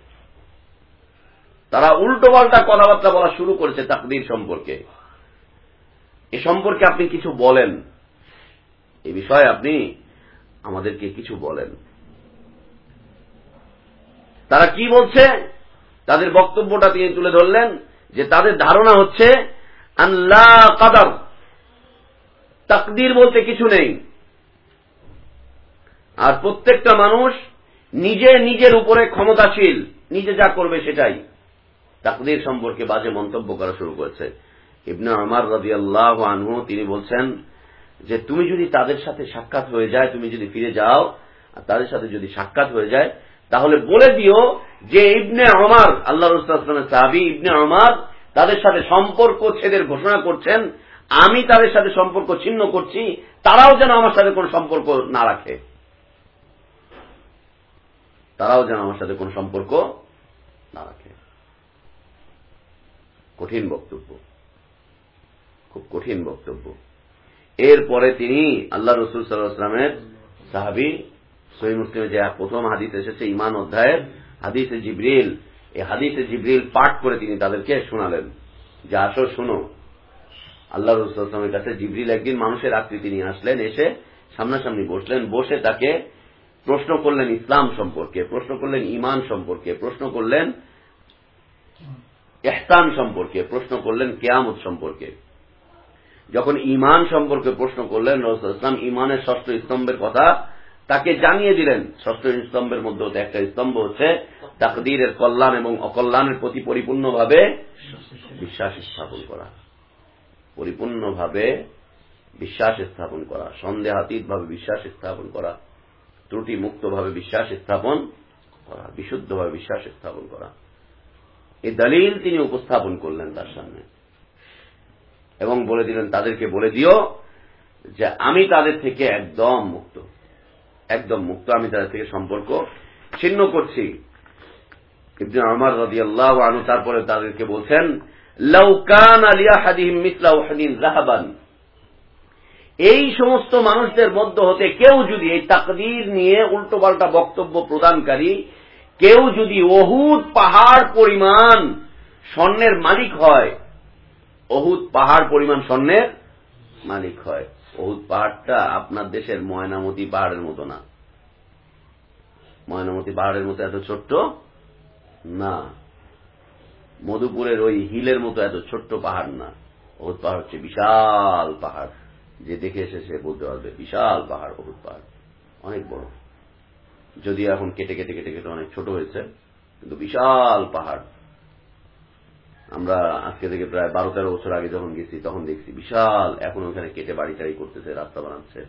Speaker 1: তারা উল্টোপাল্টা কথাবার্তা বলা শুরু করেছে তাকদির সম্পর্কে। এ সম্পর্কে আপনি কিছু বলেন। এ বিষয়ে আপনি আমাদেরকে কিছু বলেন। তারা কি বলছে? তাদের বক্তব্যটা তিনি তুলে ধরলেন যে তাদের ধারণা হচ্ছে আল্লাহ কাদার, তাকদির বলতে কিছু নেই। আর প্রত্যেকটা মানুষ নিজে নিজের উপরে ক্ষমতাশীল, নিজে যা করবে সেটাই। তাকদির সম্পর্কে বাজে মন্তব্য করা শুরু করেছে। ইবনে আমার রাজি আল্লাহ আনহু, তিনি বলছেন যে তুমি যদি তাদের সাথে সাক্ষাৎ হয়ে যায়, তুমি যদি ফিরে যাও, আর তাদের সাথে যদি সাক্ষাৎ হয়ে যায় তাহলে বলে দিও যে ইবনে আমার আল্লাহ রুস্তামের সাহাবি ইবনে আমার তাদের সাথে সম্পর্ক ছেদের ঘোষণা করছেন, আমি তাদের সাথে সম্পর্ক ছিন্ন করছি, তারাও যেন আমার সাথে কোন সম্পর্ক না রাখে। তারাও যেন আমার সাথে কোন সম্পর্ক না রাখে। কঠিন বক্তব্য। খুব কঠিন বক্তব্য। এরপরে তিনি আল্লাহ রসুল সাল্লাহামের সাহাবি সহি মুসলিমে যে প্রথম হাদিস এসেছে ইমান অধ্যায়ের হাদিসে জিব্রিল, এই হাদিসে জিব্রিল পাঠ করে তিনি তাদেরকে শোনালেন। যে আসো, শুনো। আল্লাহ রসুলের কাছে জিব্রিল একদিন মানুষের আকৃতি নিয়ে আসলেন, এসে সামনাসামনি বসলেন, বসে তাকে প্রশ্ন করলেন ইসলাম সম্পর্কে, প্রশ্ন করলেন ইমান সম্পর্কে, প্রশ্ন করলেন এহসান সম্পর্কে, প্রশ্ন করলেন কেয়ামত সম্পর্কে। যখন ইমান সম্পর্কে প্রশ্ন করলেন, রসুল ইসলাম ইমানের ষষ্ঠ স্তম্ভের কথা তাকে জানিয়ে দিলেন, ষষ্ঠ স্তম্ভের মধ্যে একটা স্তম্ভ হচ্ছে তাকদীরের কল্যাণ এবং অকল্যাণের প্রতি পরিপূর্ণভাবে বিশ্বাস স্থাপন করা। পরিপূর্ণভাবে বিশ্বাস স্থাপন করা সন্দেহাতীত ভাবে বিশ্বাস স্থাপন করা ত্রুটি মুক্তভাবে বিশ্বাস স্থাপন করা, বিশুদ্ধভাবে বিশ্বাস স্থাপন করা। এই দলিল তিনি উপস্থাপন করলেন তার সামনে এবং বলে দিলেন, তাদেরকে বলে দিও যে আমি তাদের থেকে একদম মুক্ত। একদম মুক্ত, আমি তাদের থেকে সম্পর্ক ছিন্ন করছি। ইবনে আমার রাজি আল্লাহ আনু তারপরে তাদেরকে বলছেন লৌকান আলিয়া হাদিম মিসলা ওহাদিন রাহাবান। এই সমস্ত মানুষদের মধ্য হতে কেউ যদি এই তাকদির নিয়ে উল্টোপাল্টা বক্তব্য প্রদানকারী, কেউ যদি অহুদ পাহাড় পরিমাণ স্বর্ণের মালিক হয় অহুদ পাহাড় পরিমাণ স্বর্ণের মালিক হয়। অহুদ পাহাড়টা আপনার দেশের ময়নামতি পাহাড়ের মতো না। ময়নামতি পাহাড়ের মতো এত ছোট্ট না। মধুপুরের ওই হিলের মতো এত ছোট্ট পাহাড় না। অহুদ পাহাড় হচ্ছে বিশাল পাহাড়। যে দেখে এসে সে বলতে পারবে, বিশাল পাহাড় অহুদ পাহাড়। অনেক বড়। যদি এখন কেটে কেটে কেটে কেটে অনেক ছোট হয়েছে, কিন্তু বিশাল পাহাড়। আমরা আজকে থেকে প্রায় বারো তেরো বছর আগে যখন গেছি, তখন দেখছি বিশাল, এখন ওখানে কেটে বাড়ি টাড়ি করতেছে, রাস্তা বানাচ্ছে।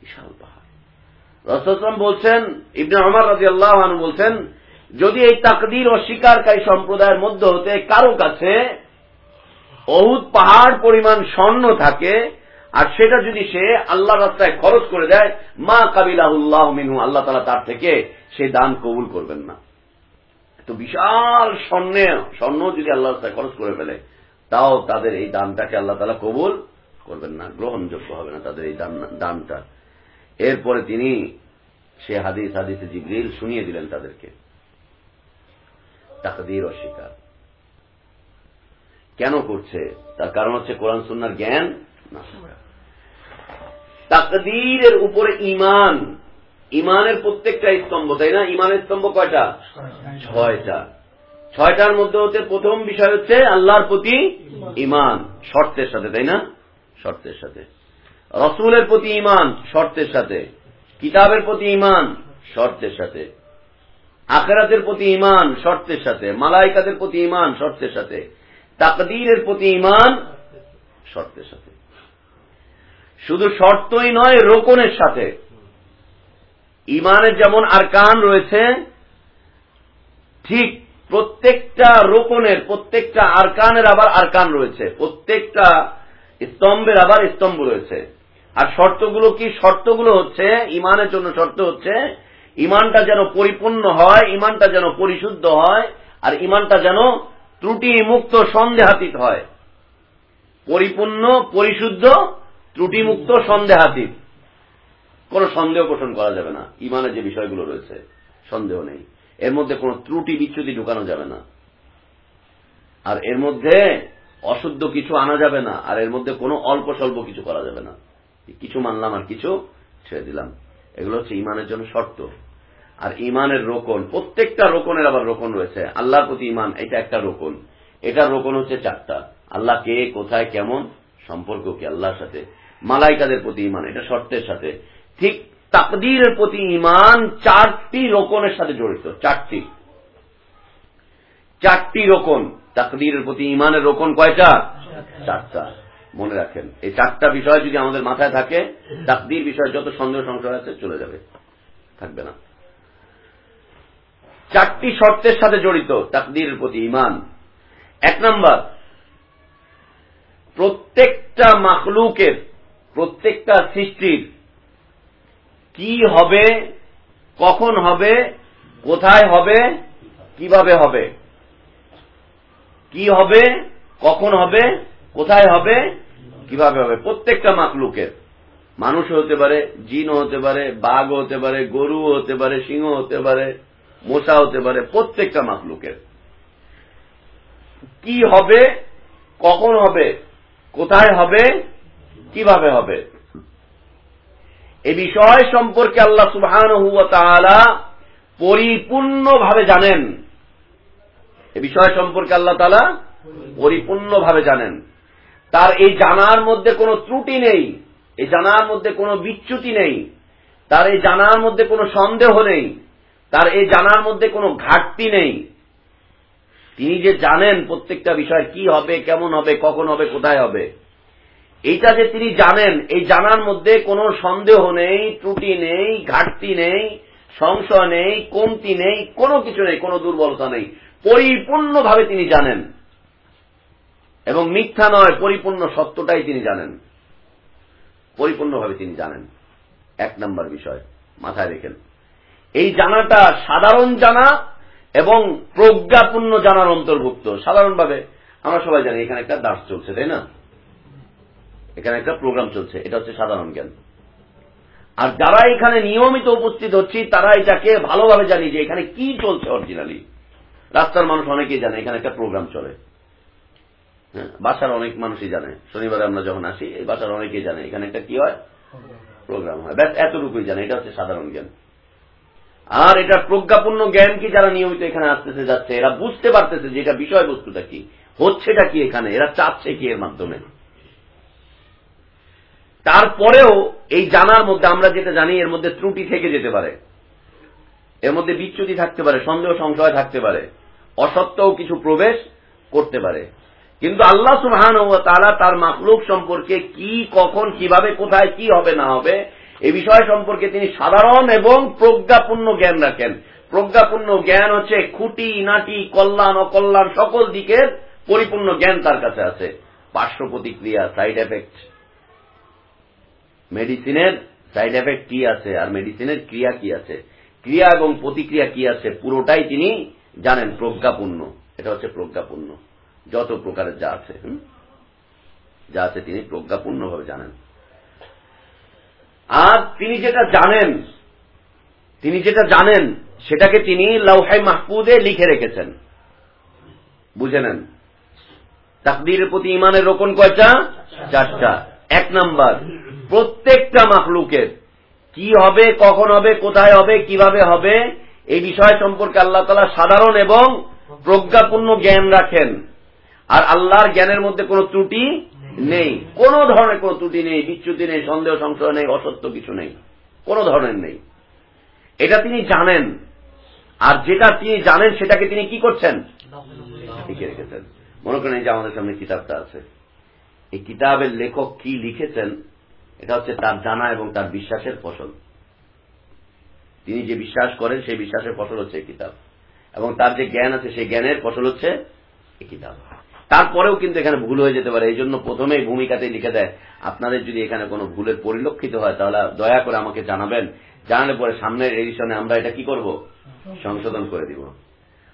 Speaker 1: বিশাল পাহাড়। রসম বলছেন, ইবনে আমার রাজি আল্লাহ বলছেন, যদি এই তাকদির অস্বীকারী সম্প্রদায়ের মধ্যে হতে কারও কাছে অহুদ পাহাড় পরিমাণ স্বর্ণ থাকে, আর সেটা যদি সে আল্লাহ রাস্তায় খরচ করে দেয়, মা কাবিলাহুল্লাহ মিনহু, আল্লাহ তালা তার থেকে সে দান কবুল করবেন না। তো বিশাল স্বর্ণে, স্বর্ণ যদি আল্লাহ রাস্তায় খরচ করে ফেলে, তাও তাদের এই দানটাকে আল্লাহ তালা কবুল করবেন না, গ্রহণযোগ্য হবে না তাদের এই দানটা। এরপরে তিনি সে হাদিস, হাদিসে জিবরিল শুনিয়ে দিলেন তাদেরকে। তাকদির অস্বীকার। কেন করছে? তার কারণ হচ্ছে কোরআন, সুন্নার জ্ঞান না। তাকদীরের উপরে ইমান ইমানের প্রত্যেকটা স্তম্ভ, তাই না? ইমানের স্তম্ভ কয়টা? ছয়টা। ছয়টার মধ্যে হচ্ছে প্রথম বিষয় হচ্ছে আল্লাহর প্রতি ইমান, শর্তের সাথে, তাই না? শর্তের সাথে। রসুলের প্রতি ইমান, শর্তের সাথে। কিতাবের প্রতি ইমান, শর্তের সাথে। আখেরাতের প্রতি ইমান, শর্তের সাথে। মালাইকাদের প্রতি ইমান, শর্তের সাথে। তাকদীরের প্রতি ইমান, শর্তের সাথে। শুধু শর্তই নয়, রোকনের সাথে। ইমানের যেমন আরকান রয়েছে, ঠিক প্রত্যেকটা রোকনের প্রত্যেকটা আরকানের আবার আরকান রয়েছে। প্রত্যেকটা স্তম্ভের আবার স্তম্ভ রয়েছে। আর শর্তগুলো কি? শর্তগুলো হচ্ছে, ইমানের জন্য শর্ত হচ্ছে, ইমানটা যেন পরিপূর্ণ হয়, ইমানটা যেন পরিশুদ্ধ হয়, আর ইমানটা যেন ত্রুটি মুক্ত সন্দেহাতীত হয়। পরিপূর্ণ, পরিশুদ্ধ, ত্রুটিমুক্ত, সন্দেহাতীত। কোন সন্দেহ পোষণ করা যাবে না। ইমানের যে বিষয়গুলো রয়েছে, সন্দেহ নেই। এর মধ্যে কোন ত্রুটি বিচ্যুতি ঢুকানো যাবে না। আর এর মধ্যে অশুদ্ধ কিছু আনা যাবে না, আর এর মধ্যে কোনো অল্প স্বল্প কিছু করা যাবে না। কিছু মানলাম আর কিছু ছেড়ে দিলাম। এগুলো হচ্ছে ইমানের জন্য শর্ত। আর ইমানের রোকন, প্রত্যেকটা রোকনের আবার রোকন রয়েছে। আল্লাহর প্রতি ইমান এটা একটা রোকন। এটার রোকন হচ্ছে চারটা। আল্লাহ কে, কোথায়, কেমন সম্পর্ক কি আল্লাহর সাথে? মালাইকাদের প্রতি ইমান এটা শর্তের সাথে। ঠিক তাকদীরের প্রতি ইমান চারটি রোকনের সাথে জড়িত, চারটি। চারটি রোকন, তাকদীরের প্রতি ইমানের রোকন কয়টা? চারটা। মনে রাখেন, এই চারটা বিষয় যদি আমাদের মাথায় থাকে, তাকদির বিষয়ে যত সন্দেহ সংশয় আছে চলে যাবে, থাকবে না। চারটি শর্তের সাথে জড়িত তাকদিরের প্রতি ইমান এক নম্বর, প্রত্যেকটা মাকলুকের প্রত্যেকটা সৃষ্টির কি হবে, কখন হবে, কোথায় হবে, কীভাবে হবে? কি হবে, কখন হবে, কোথায় হবে, কীভাবে হবে? প্রত্যেকটা মাকলুকের মানুষ হতে পারে জিন হতে পারে বাঘ হতে পারে গরু হতে পারে সিংহ হতে পারে, মশা হতে পারে, প্রত্যেকটা মাকলুকের কি হবে, কখন হবে, কোথায় হবে, কীভাবে হবে? এ বিষয় সম্পর্কে আল্লাহ সুবহান পরিপূর্ণভাবে জানেন। এ বিষয় সম্পর্কে আল্লাহ তালা পরিপূর্ণভাবে জানেন। তার এই জানার মধ্যে কোনো ত্রুটি নেই, এই জানার মধ্যে কোনো বিচ্যুতি নেই, তার এই জানার মধ্যে কোনো সন্দেহ নেই, তার এই জানার মধ্যে কোনো ঘাটতি নেই। তিনি যে জানেন প্রত্যেকটা বিষয় কি হবে, কেমন হবে, কখন হবে, কোথায় হবে এইটা যে তিনি জানেন, এই জানার মধ্যে কোনো সন্দেহ নেই, ত্রুটি নেই, ঘাটতি নেই, সংশয় নেই, কমতি নেই, কোনো কিছু নেই, কোনো দুর্বলতা নেই। পরিপূর্ণভাবে তিনি জানেন। এবং মিথ্যা নয়, পরিপূর্ণ সত্যটাই তিনি জানেন। পরিপূর্ণভাবে তিনি জানেন। এক নম্বর বিষয় মাথায় রেখেন। এই জানাটা সাধারণ জানা এবং প্রজ্ঞাপূর্ণ জানার অন্তর্ভুক্ত। সাধারণভাবে আমরা সবাই জানি, এখানে একটা দাস চলছে, তাই না? এখানে একটা প্রোগ্রাম চলছে, এটা হচ্ছে সাধারণ জ্ঞান। আর যারা এখানে নিয়মিত উপস্থিত হচ্ছি, তারা এটাকে ভালোভাবে জানি যে এখানে কি চলছে অরিজিনালি রাস্তার মানুষ অনেকেই জানে, এখানে একটা প্রোগ্রাম চলে। হ্যাঁ বাসার অনেক মানুষই জানে। শনিবারে আমরা যখন আসি, এই বাসার অনেকেই জানে, এখানে একটা কি হয়? প্রোগ্রাম হয়। ব্যাস, এতটুকুই জানে, এটা হচ্ছে সাধারণ জ্ঞান। আর এটা প্রজ্ঞাপূর্ণ জ্ঞান কি যারা নিয়মিত এখানে আসতেছে, যাচ্ছে, এরা বুঝতে পারতেছে যে এটা বিষয়বস্তুটা কি, হচ্ছেটা কি এখানে, এরা চাচ্ছে কি এর মাধ্যমে। তারপরেও এই জানার মধ্যে আমরা যেটা জানি, এর মধ্যে ত্রুটি থেকে যেতে পারে। এর মধ্যে বিচ্যুতি থাকতে পারে, সন্দেহ সংশয় থাকতে পারে অসত্ত্বও কিছু প্রবেশ করতে পারে। কিন্তু আল্লাহ সুহান ও তারা তার মাকলুক সম্পর্কে কি, কখন, কীভাবে, কোথায়, কি হবে, না হবে এই বিষয় সম্পর্কে তিনি সাধারণ এবং প্রজ্ঞাপূর্ণ জ্ঞান রাখেন। প্রজ্ঞাপূর্ণ জ্ঞান হচ্ছে খুঁটি, নাটি, কল্যাণ, অকল্যাণ, সকল দিকের পরিপূর্ণ জ্ঞান তার কাছে আছে। পার্শ্ব প্রতিক্রিয়া, সাইড এফেক্ট। মেডিসিনের সাইড এফেক্ট কি আছে আর মেডিসিনের ক্রিয়া কি আছে? ক্রিয়া এবং প্রতিক্রিয়া কি আছে পুরোটাই তিনি জানেন, প্রজ্ঞাপূর্ণ। এটা হচ্ছে প্রজ্ঞাপূর্ণ। যত প্রকারের যা আছে যা আছে তিনি প্রজ্ঞাপূর্ণভাবে জানেন। আর তিনি যেটা জানেন, তিনি যেটা জানেন, সেটাকে তিনি লৌহাই মাহফুদে লিখে রেখেছেন। বুঝে নেন? তাকদিরের প্রতি ইমানের রোপণ কয়টা? চারটা। এক নাম্বার প্রত্যেকটা মাখলুকের। কি হবে, কখন হবে, কোথায় হবে, কীভাবে হবে, এই বিষয় সম্পর্কে আল্লাহ তালা সাধারণ এবং প্রজ্ঞাপূর্ণ জ্ঞান রাখেন। আর আল্লাহর জ্ঞানের মধ্যে কোনো ত্রুটি নেই। কোন ধরনের কোনো ত্রুটি নেই, বিচ্যুতি নেই, সন্দেহ, সংশয় নেই, অসত্য কিছু নেই। কোন ধরনের নেই। এটা তিনি জানেন। আর যেটা তিনি জানেন, সেটাকে তিনি কি করছেন? লিখে রেখেছেন। মনে করেন যে আমাদের সামনে কিতাবটা আছে। এই কিতাবের লেখক কি লিখেছেন? এটা হচ্ছে তার জানা এবং তার বিশ্বাসের ফসল। তিনি যে বিশ্বাস করেন, সেই বিশ্বাসের ফসল হচ্ছে কিতাব। এবং তার যে জ্ঞান আছে, সেই জ্ঞানের ফসল হচ্ছে কিতাব। তারপরেও কিন্তু এখানে ভুল হয়ে যেতে পারে। এই জন্য প্রথমেই ভূমিকাতে লিখে দেয়, আপনাদের যদি এখানে কোনো ভুলের পরিলক্ষিত হয়, তাহলে দয়া করে আমাকে জানাবেন। জানালে পরে সামনের এডিশনে আমরা এটা কি করব? সংশোধন করে দিব।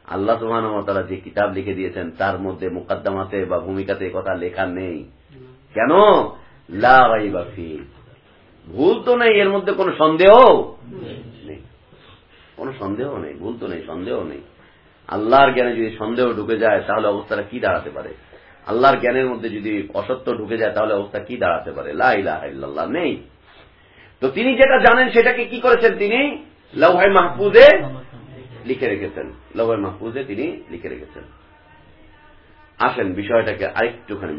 Speaker 1: আল্লাহ সুহান তারা যে কিতাব লিখে দিয়েছেন, তার মধ্যে মোকাদ্দমাতে বা ভূমিকাতে কথা লেখা নেই। কেন? ভুল তো নেই, এর মধ্যে কোনো সন্দেহ নেই। কোনো সন্দেহ নেই, ভুল তো নেই, সন্দেহ নেই। আল্লাহর জ্ঞানে যদি সন্দেহ ঢুকে যায়, তাহলে অবস্থাটা কি দাঁড়াতে পারে? আল্লাহর জ্ঞানের মধ্যে যদি অসত্য ঢুকে যায়, তাহলে অবস্থা কি দাঁড়াতে পারে? লাহ নেই। তো তিনি যেটা জানেন, সেটাকে কি করেছেন তিনি? লৌহাই মাহফুজে লিখে রেখেছেন। লৌহাই মাহফুজে তিনি লিখে রেখেছেন। আসেন, বিষয়টাকে আরেকটুখানি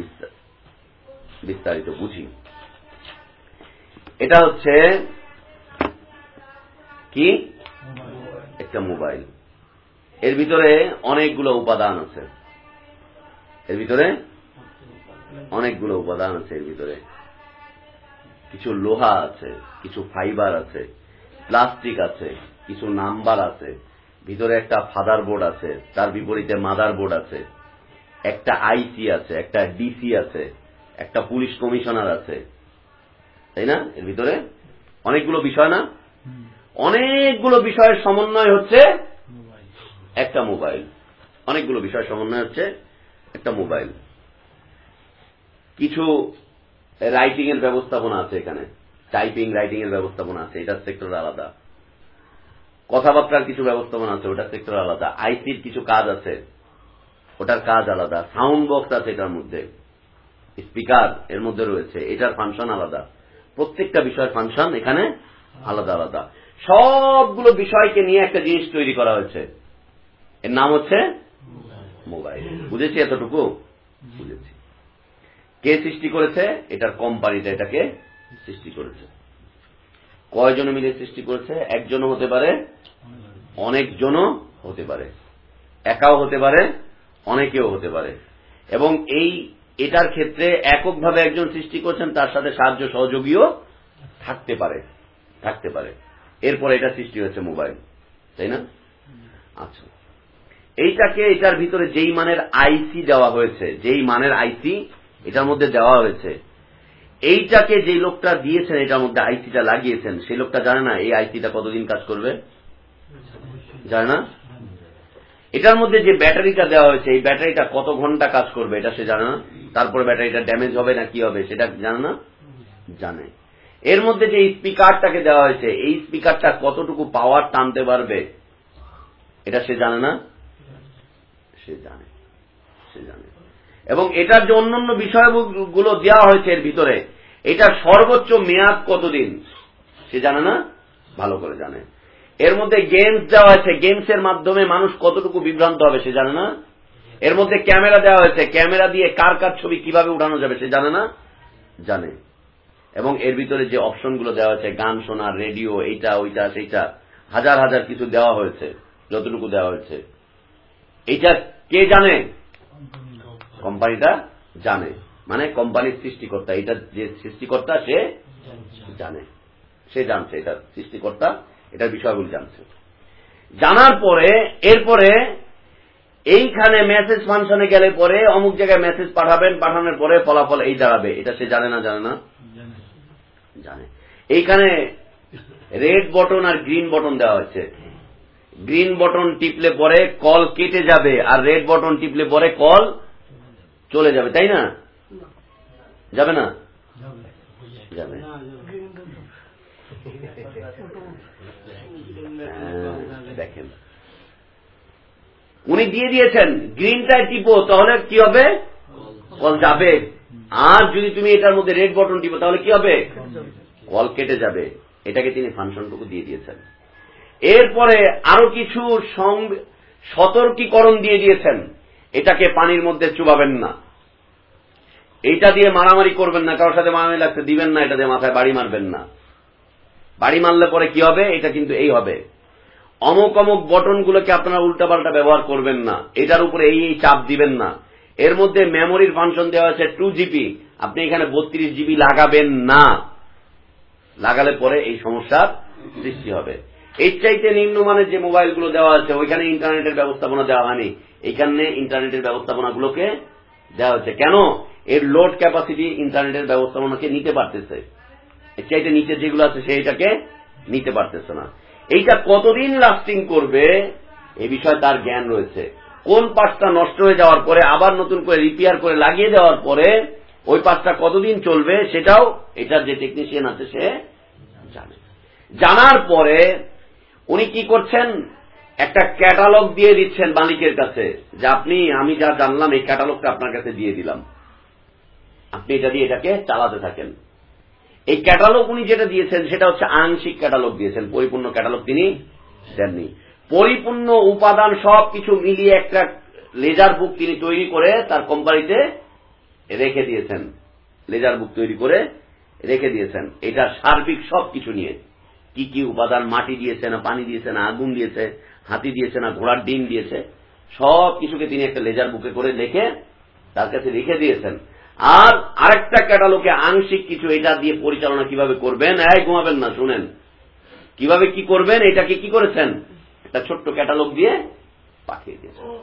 Speaker 1: বিস্তারিত বুঝি। এটা হচ্ছে কি? একটা মোবাইল। এর ভিতরে অনেকগুলো উপাদান আছে। এর ভিতরে অনেকগুলো উপাদান আছে এর ভিতরে। কিছু লোহা আছে, কিছু ফাইবার আছে, প্লাস্টিক আছে, কিছু নাম্বার আছে, ভিতরে একটা ফাদার বোর্ড আছে, তার বিপরীতে মাদার বোর্ড আছে, একটা আইসি আছে, একটা ডিসি আছে একটা পুলিশ কমিশনার আছে। তাই না? এর ভিতরে অনেকগুলো বিষয় না? অনেকগুলো বিষয়ের সমন্বয় হচ্ছে একটা মোবাইল। অনেকগুলো বিষয় সমন্বয় হচ্ছে একটা মোবাইল। কিছু রাইটিং এর ব্যবস্থাপনা আছে এখানে। টাইপিং রাইটিং এর ব্যবস্থাপনা আছে, এটার সেক্টর আলাদা। কথাবার্তার কিছু ব্যবস্থাপনা আছে, ওটার সেক্টর আলাদা। আইসির কিছু কাজ আছে, ওটার কাজ আলাদা। সাউন্ড বক্স আছে এটার মধ্যে। স্পিকার এর মধ্যে রয়েছে। এটার ফাংশন আলাদা। প্রত্যেকটা বিষয়ের ফাংশন এখানে আলাদা আলাদা। সবগুলো বিষয়কে নিয়ে একটা জিনিস তৈরি করা হয়েছে। এর নাম হচ্ছে মোবাইল। বুঝেছি এতটুকু? বুঝেছি। কে সৃষ্টি করেছে? এটার কোম্পানিটা এটাকে সৃষ্টি করেছে। কয়জনে মিলে সৃষ্টি করেছে? একজনও হতে পারে, অনেকজনও হতে পারে। একাও হতে পারে, অনেকেও হতে পারে। এবং এই এটার ক্ষেত্রে এককভাবে একজন সৃষ্টি করছেন, তার সাথে সাহায্য সহযোগীও থাকতে পারে থাকতে পারে। এরপর এটা সৃষ্টি হয়েছে মোবাইল, তাই না? আচ্ছা। এইটাকে, এটার ভিতরে যেই মানের আইসি দেওয়া হয়েছে, যেই মানের আইসি এটার মধ্যে দেওয়া হয়েছে, এইটাকে যে লোকটা দিয়েছেন, এটার মধ্যে আইসিটা লাগিয়েছেন, সেই লোকটা জানে না, এই আইসিটা কতদিন কাজ করবে? জানে না? এটার মধ্যে যে ব্যাটারিটা দেওয়া হয়েছে, এই ব্যাটারিটা কত ঘণ্টা কাজ করবে এটা সে জানে না। তারপরে ব্যাটারিটা ড্যামেজ হবে না, কি হবে সেটা জানে না? জানে। এর মধ্যে যে স্পিকারটাকে দেওয়া হয়েছে, এই স্পিকারটা কতটুকু পাওয়ার টানতে পারবে, এটা সে জানে না। সে জানে। সে জানে। এবং এটার যে অন্যান্য বিষয়গুলো দেওয়া হয়েছে এর ভিতরে এটা সর্বোচ্চ মেয়াদ কতদিন? সে জানে না। ভালো করে জানে। এর মধ্যে গেমস দেওয়া হয়েছে। গেমস এর মাধ্যমে মানুষ কতটুকু বিভ্রান্ত হবে সে জানে না? এর মধ্যে ক্যামেরা দেওয়া হয়েছে। ক্যামেরা দিয়ে কার কার ছবি কীভাবে উঠানো যাবে সে জানে না? জানে। এবং এর ভিতরে যে অপশনগুলো দেওয়া হয়েছে, গান শোনা, রেডিও, এইটা, ওইটা, সেইটা, হাজার হাজার কিছু দেওয়া হয়েছে, যতটুকু দেওয়া হয়েছে। এইটা কে জানে? কোম্পানিটা জানে। মানে কোম্পানির সৃষ্টিকর্তা। এটা যে সৃষ্টিকর্তা, সে জানে। সে জানছে, এটা সৃষ্টিকর্তা এটার বিষয়গুলি জানছে। জানার পরে এরপরে এইখানে মেসেজ ফাংশনে গেলে পরে অমুক জায়গায় মেসেজ পাঠাবেন পাঠানোর পরে ফলাফল এই দাঁড়াবে। এটা সে জানে না জানে না? জানে। এইখানে রেড বটন আর গ্রিন বটন দেওয়া হচ্ছে গ্রিন বটন টিপলে পরে কল কেটে যাবে আর রেড বটন টিপলে পরে কল চলে যাবে তাই না? যাবে না? যাবে। দেখেন। উনি দিয়ে দিয়েছেন গ্রিনটায় টিপো, তাহলে কি হবে? কল যাবে। আর যদি তুমি এটার মধ্যে রেড বটন টিপো, তাহলে কি হবে? কল কেটে যাবে। এটাকে তিনি ফাংশনটুকু দিয়ে দিয়েছেন। এরপরে আরও কিছু সতর্কীকরণ দিয়ে দিয়েছেন। এটাকে পানির মধ্যে চুবাবেন না। এইটা দিয়ে মারামারি করবেন না, কারোর সাথে মারামারি লাগছে, দিবেন না, এটা দিয়ে মাথায় বাড়ি মারবেন না। বাড়ি মারলে পরে কি হবে? এটা কিন্তু এই হবে। অমুক অমুক বটনগুলোকে আপনারা উল্টাপাল্টা ব্যবহার করবেন না। এটার উপরে এই এই চাপ দিবেন না। এর মধ্যে মেমোরির ফাংশন দেওয়া আছে টু জিবি আপনি এখানে বত্রিশ জিবি লাগাবেন না। লাগালে পরে এই সমস্যার সৃষ্টি হবে। এর চাইতে নিম্নমানের যে মোবাইলগুলো দেওয়া আছে, ওইখানে ইন্টারনেটের ব্যবস্থাপনা দেওয়া হয়নি। এইখানে ইন্টারনেটের ব্যবস্থাপনাগুলোকে দেওয়া হচ্ছে। কেন? এর লোড ক্যাপাসিটি ইন্টারনেটের ব্যবস্থাপনাকে নিতে পারতেছে। এর চাইতে নিচে যেগুলো আছে, সেইটাকে নিতে পারতেছে না। এইটা কতদিন লাস্টিং করবে? এ বিষয়ে তার জ্ঞান রয়েছে। কোন পার্টটা নষ্ট হয়ে যাওয়ার পরে, আবার নতুন করে রিপেয়ার করে লাগিয়ে দেওয়ার পরে, ওই পার্টটা কতদিন চলবে সেটাও এটার যে টেকনিশিয়ান আছে সে জানে। জানার পরে উনি কি করছেন? একটা ক্যাটালগ দিয়ে দিচ্ছেন মালিকের কাছে যে আপনি, আমি যা জানলাম, এই ক্যাটালগটা আপনার কাছে দিয়ে দিলাম। আপনি এটা দিয়ে এটাকে চালাতে থাকেন। এই ক্যাটালগ উনি যেটা দিয়েছেন, সেটা হচ্ছে আংশিক ক্যাটালগ দিয়েছেন, পরিপূর্ণ ক্যাটালগ তিনি দেননি। পরিপূর্ণ উপাদান সব কিছু মিলিয়ে একটা লেজার বুক তিনি তৈরি করে তার কোম্পানিতে রেখে দিয়েছেন। লেজার বুক তৈরি করে রেখে দিয়েছেন। এটা সার্বিক সব কিছু নিয়ে। কি কি উপাদান মাটি দিয়েছে না পানি দিয়েছে না আগুন দিয়েছে, হাতি দিয়েছে না ঘোড়ার ডিম দিয়েছে সব কিছুকে তিনি একটা লেজার বুকে করে লিখে তার কাছে রেখে দিয়েছেন। আর আরেকটা ক্যাটালগে আংশিক কিছু এটা দিয়ে পরিচালনা কীভাবে করবেন? এই, ঘুমাবেন না, শুনেন। কীভাবে কি করবেন? এটাকে কি করেছেন? একটা ছোট্ট ক্যাটালগ দিয়ে পাঠিয়ে দিয়েছেন।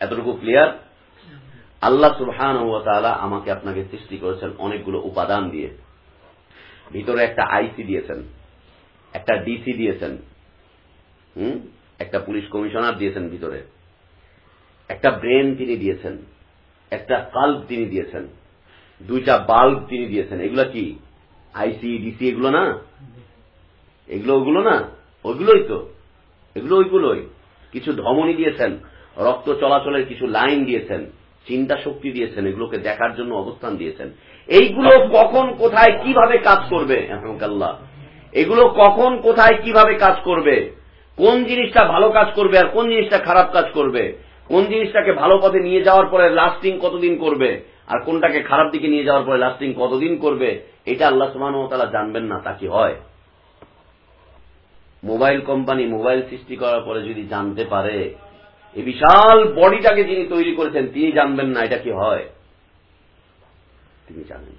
Speaker 1: এতটুকু ক্লিয়ার আল্লাহ সুবহান আমাকে আপনাকে সৃষ্টি করেছেন অনেকগুলো উপাদান দিয়ে। ভিতরে একটা আইসি দিয়েছেন, একটা ডিসি দিয়েছেন, হুম? একটা পুলিশ কমিশনার দিয়েছেন ভিতরে। একটা ব্রেন তিনি দিয়েছেন। একটা কাল্ব তিনি দিয়েছেন। দুইটা বাল্ব তিনি দিয়েছেন। এগুলো কি? আইসি ডিসি এগুলো না? এগুলো ওগুলো না? ওইগুলোই তো। এগুলো ওইগুলোই। কিছু ধমনী দিয়েছেন, রক্ত চলাচলের কিছু লাইন দিয়েছেন, চিন্তা শক্তি দিয়েছেন, এগুলোকে দেখার জন্য অবস্থান দিয়েছেন। এইগুলো কখন, কোথায়, কীভাবে কাজ করবে? আল্লাহ এগুলো কখন, কোথায়, কীভাবে কাজ করবে? কোন জিনিসটা ভালো কাজ করবে আর কোন জিনিসটা খারাপ কাজ করবে? কোন জিনিসটাকে ভালো পথে নিয়ে যাওয়ার পরে লাস্টিং কতদিন করবে? আর কোনটাকে খারাপ দিকে নিয়ে যাওয়ার পরে লাস্টিং কতদিন করবে? এটা আল্লাহ সুবাহ জানবেন না, তা কি হয়? মোবাইল কোম্পানি মোবাইল সৃষ্টি করার পরে যদি জানতে পারে, এই বিশাল বডিটাকে যিনি তৈরি করেছেন, তিনি জানবেন না এটা কি হয়। তিনি জানেন।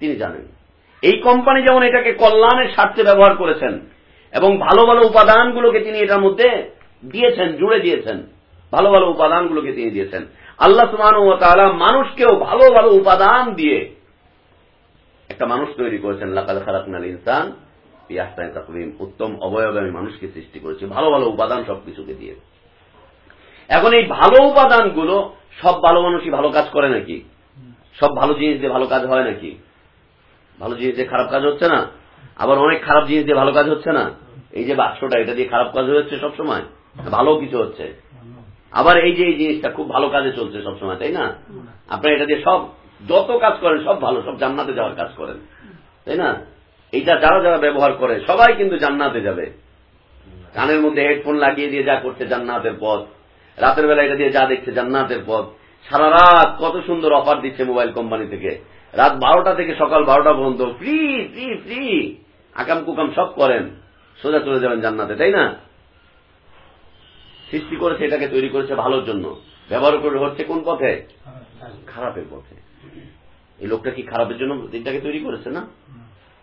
Speaker 1: তিনি জানেন। এই কোম্পানি যেমন এটাকে কল্যাণের স্বার্থে ব্যবহার করেছেন, এবং ভালো ভালো উপাদানগুলোকে তিনি এটার মধ্যে দিয়েছেন, জুড়ে দিয়েছেন। ভালো ভালো উপাদানগুলোকে তিনি দিয়েছেন। আল্লাহ সুমান ও তালা মানুষকেও ভালো ভালো উপাদান দিয়ে একটা মানুষ তৈরি করেছেন। লাকাল খারাপনাল ইনসান উত্তম অবয়বে আমি মানুষকে সৃষ্টি করেছি। ভালো ভালো উপাদান সবকিছুকে দিয়ে। এখন এই ভালো উপাদানগুলো সব ভালো মানুষই ভালো কাজ করে নাকি? সব ভালো জিনিস দিয়ে ভালো কাজ হয় নাকি? ভালো জিনিস দিয়ে খারাপ কাজ হচ্ছে না? আবার অনেক খারাপ জিনিস দিয়ে ভালো কাজ হচ্ছে না? এই যে বাক্সটা, এটা দিয়ে খারাপ কাজ হচ্ছে সবসময়? ভালো কিছু হচ্ছে। আবার এই যে এই জিনিসটা খুব ভালো কাজে চলছে সবসময়, তাই না? আপনার এটা দিয়ে সব, যত কাজ করেন, সব ভালো, সব জান্নাতে যাওয়ার কাজ করেন, তাই না? এইটা যারা যারা ব্যবহার করে, সবাই কিন্তু জান্নাতে যাবে। কানের মধ্যে হেডফোন লাগিয়ে দিয়ে যা করছে জান্নাতের পথ। রাতের বেলা এটা দিয়ে যা দেখছে জান্নাতের পথ। সারা রাত কত সুন্দর অফার দিচ্ছে মোবাইল কোম্পানি থেকে। রাত বারোটা থেকে সকাল বারোটা পর্যন্ত ফ্রি ফ্রি ফ্রি আকাম কুকাম সব করেন। সোজা চলে যাবেন জান্নাতে, তাই না? সৃষ্টি করেছে, এটাকে তৈরি করেছে ভালোর জন্য। ব্যবহার করে হচ্ছে কোন পথে? খারাপের পথে। এই লোকটা কি খারাপের জন্য এটাকে তৈরি করেছে না?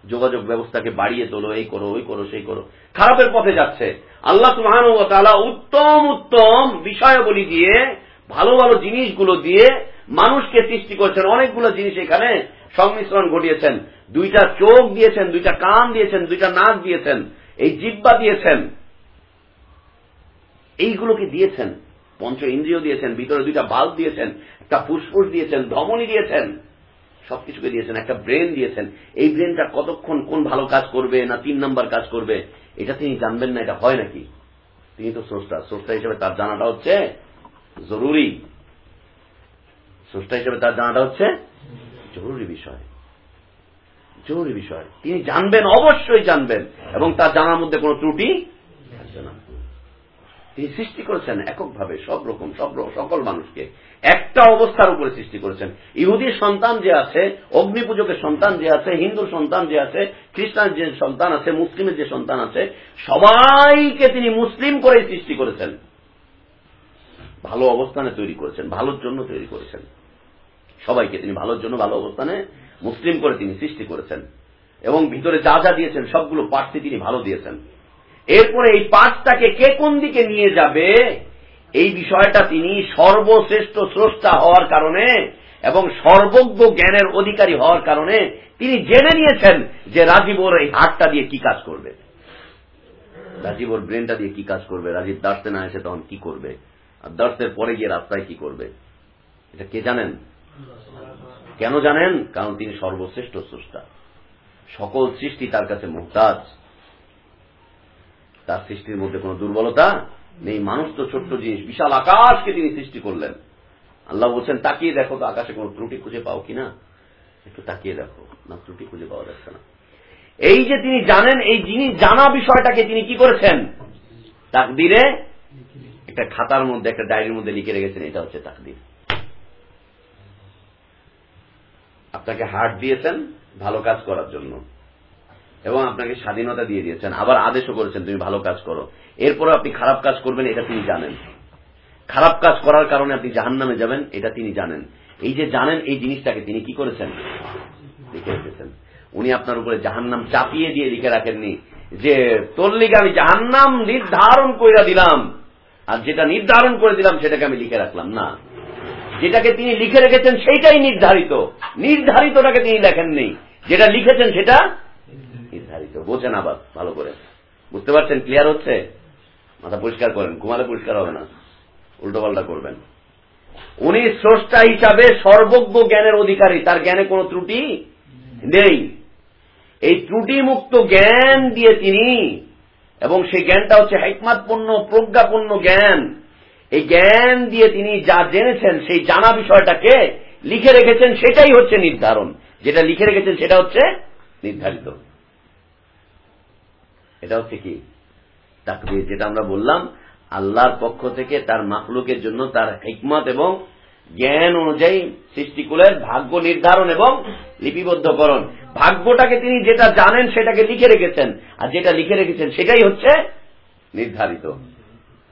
Speaker 1: যোগাযোগ ব্যবস্থাকে বাড়িয়ে তোলো, এই করো, ওই করো, সেই করো। খারাপের পথে যাচ্ছে। আল্লাহ তালা উত্তম উত্তম বিষয়াবলী দিয়ে, ভালো ভালো জিনিসগুলো দিয়ে মানুষকে সৃষ্টি করছেন। অনেকগুলো জিনিস এখানে সংমিশ্রণ ঘটিয়েছেন। দুইটা চোখ দিয়েছেন, দুইটা কান দিয়েছেন, দুইটা নাক দিয়েছেন। এই জিব্বা দিয়েছেন। এইগুলোকে দিয়েছেন, পঞ্চ ইন্দ্রিয় দিয়েছেন, ভিতরে দুইটা বাল্ব দিয়েছেন, একটা ফুসফুস দিয়েছেন, ধমনী দিয়েছেন, সবকিছুকে দিয়েছেন, একটা ব্রেন দিয়েছেন। এই ব্রেনটা কতক্ষণ কোন ভালো কাজ করবে না তিন নম্বর কাজ করবে, এটা তিনি জানবেন না, এটা হয় নাকি? তিনি তো স্রষ্টা স্রষ্টা হিসেবে তার জানাটা হচ্ছে জরুরি। স্রষ্টা হিসেবে তার জানাটা হচ্ছে জরুরি বিষয়। জরুরি বিষয়। তিনি জানবেন, অবশ্যই জানবেন, এবং তার জানার মধ্যে কোনো ত্রুটি থাকবে না। তিনি সৃষ্টি করেছেন এককভাবে সব রকম, সব সকল মানুষকে। একটা অবস্থার উপরে সৃষ্টি করেছেন। ইহুদির সন্তান যে আছে অগ্নি পূজকের সন্তান যে আছে হিন্দুর সন্তান যে আছে, খ্রিস্টান যে সন্তান আছে, মুসলিমের যে সন্তান আছে, সবাইকে তিনি মুসলিম করে সৃষ্টি করেছেন। ভালো অবস্থানে তৈরি করেছেন, ভালোর জন্য তৈরি করেছেন। সবাইকে তিনি ভালোর জন্য ভালো অবস্থানে মুসলিম করে তিনি সৃষ্টি করেছেন। এবং ভিতরে যা যা দিয়েছেন, সবগুলো পাঠটি তিনি ভালো দিয়েছেন। এরপরে এই পাঠটাকে কে কোন দিকে নিয়ে যাবে? এই বিষয়টা তিনি সর্বশ্রেষ্ঠ স্রষ্টা হওয়ার কারণে এবং সর্বজ্ঞ জ্ঞানের অধিকারী হওয়ার কারণে তিনি জেনে নিয়েছেন যে রাজীবর এই হাটটা দিয়ে কি কাজ করবে। রাজীবর ব্রেনটা দিয়ে কি কাজ করবে? রাজীব দাসতে না এসে তখন কি করবে? আর দাসের পরে গিয়ে রাস্তায় কি করবে? এটা কে জানেন? কেন জানেন? কারণ তিনি সর্বশ্রেষ্ঠ স্রষ্টা। সকল সৃষ্টি তার কাছে মুহতাজ। তার সৃষ্টির মধ্যে কোন দুর্বলতা নেই। মানুষ তো ছোট্ট জিনিস, বিশাল আকাশকে তিনি সৃষ্টি করলেন। আল্লাহ বলছেন, তাকিয়ে দেখো তো আকাশে কোন ত্রুটি খুঁজে পাও কিনা? একটু তাকিয়ে দেখো। না, ত্রুটি খুঁজে পাওয়া যাচ্ছে না। এই যে তিনি জানেন, এই জিনিস জানা বিষয়টাকে তিনি কি করেছেন? তাকদিরে একটা খাতার মধ্যে, একটা ডায়েরির মধ্যে লিখে রেখেছেন, এটা হচ্ছে তাকদির। আপনাকে হার্ট দিয়েছেন ভালো কাজ করার জন্য। এবং আপনাকে স্বাধীনতা দিয়ে দিয়েছেন। আবার আদেশও করেছেন, তুমি ভালো কাজ করো। এরপরে আপনি খারাপ কাজ করবেন, এটা তিনি জানেন। খারাপ কাজ করার কারণে আপনি জাহান নামে যাবেন, এটা তিনি জানেন। এই যে জানেন, এই জিনিসটাকে তিনি কি করেছেন? লিখে রেখেছেন। উনি আপনার উপরে জাহান্নাম চাপিয়ে দিয়ে লিখে রাখেননি যে তোর লিখে আমি জাহান্নাম নির্ধারণ করে দিলাম। আর যেটা নির্ধারণ করে দিলাম, সেটাকে আমি লিখে রাখলাম। না। যেটাকে তিনি লিখে রেখেছেন, সেইটাই নির্ধারিত। নির্ধারিতটাকে তিনি লেখেননি। যেটা লিখেছেন, সেটা নির্ধারিত। বোঝেন আবার, ভালো করে। বুঝতে পারছেন? ক্লিয়ার হচ্ছে? মাথা পরিষ্কার করেন। ঘুমালে পরিষ্কার হবে না। উল্টো পাল্টা করবেন। উনি স্রষ্টা হিসাবে সর্বজ্ঞ জ্ঞানের অধিকারী। তার জ্ঞানে কোনো ত্রুটি নেই। এই ত্রুটি মুক্ত জ্ঞান দিয়ে তিনি, এবং সেই জ্ঞানটা হচ্ছে হেকমাতপূর্ণ, প্রজ্ঞাপূর্ণ জ্ঞান। এই জ্ঞান দিয়ে তিনি যা জেনেছেন, সেই জানা বিষয়টাকে লিখে রেখেছেন, সেটাই হচ্ছে নির্ধারণ। যেটা লিখে রেখেছেন, সেটা হচ্ছে নির্ধারিত। এটা হচ্ছে কি তাকদির যেটা আমরা বললাম, আল্লাহর পক্ষ থেকে তার মাকলুকের জন্য তার হিকমত এবং জ্ঞান অনুযায়ী সৃষ্টিকুলের ভাগ্য নির্ধারণ এবং লিপিবদ্ধকরণ। ভাগ্যটাকে তিনি যেটা জানেন সেটাকে লিখে রেখেছেন। আর যেটা লিখে রেখেছেন সেটাই হচ্ছে নির্ধারিত।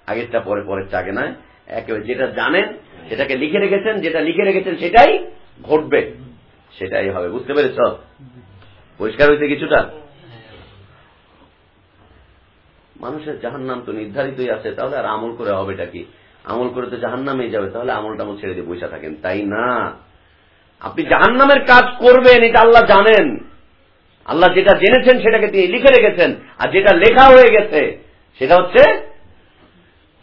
Speaker 1: আগেরটা পরে, পরেরটা আগে নয়। একেবারে যেটা জানেন সেটাকে লিখে রেখেছেন, যেটা লিখে রেখেছেন সেটাই ঘটবে। সেটাই হবে। বুঝতে পেরেছ? পরিষ্কার হয়েছে কিছুটা? মানুষের জাহান নাম তো নির্ধারিতই আছে, তাহলে আর আমল করে হবেটা কি? আমল করে তো জাহান নামেই যাবে, তাহলে আমল টামল ছেড়ে দিয়ে বসে থাকেন। তাই না? আপনি জাহান নামের কাজ করবেন, এটা আল্লাহ জানেন। আল্লাহ যেটা জেনেছেন সেটাকে তিনি লিখে রেখেছেন, আর যেটা লেখা হয়ে গেছে, সেটা হচ্ছে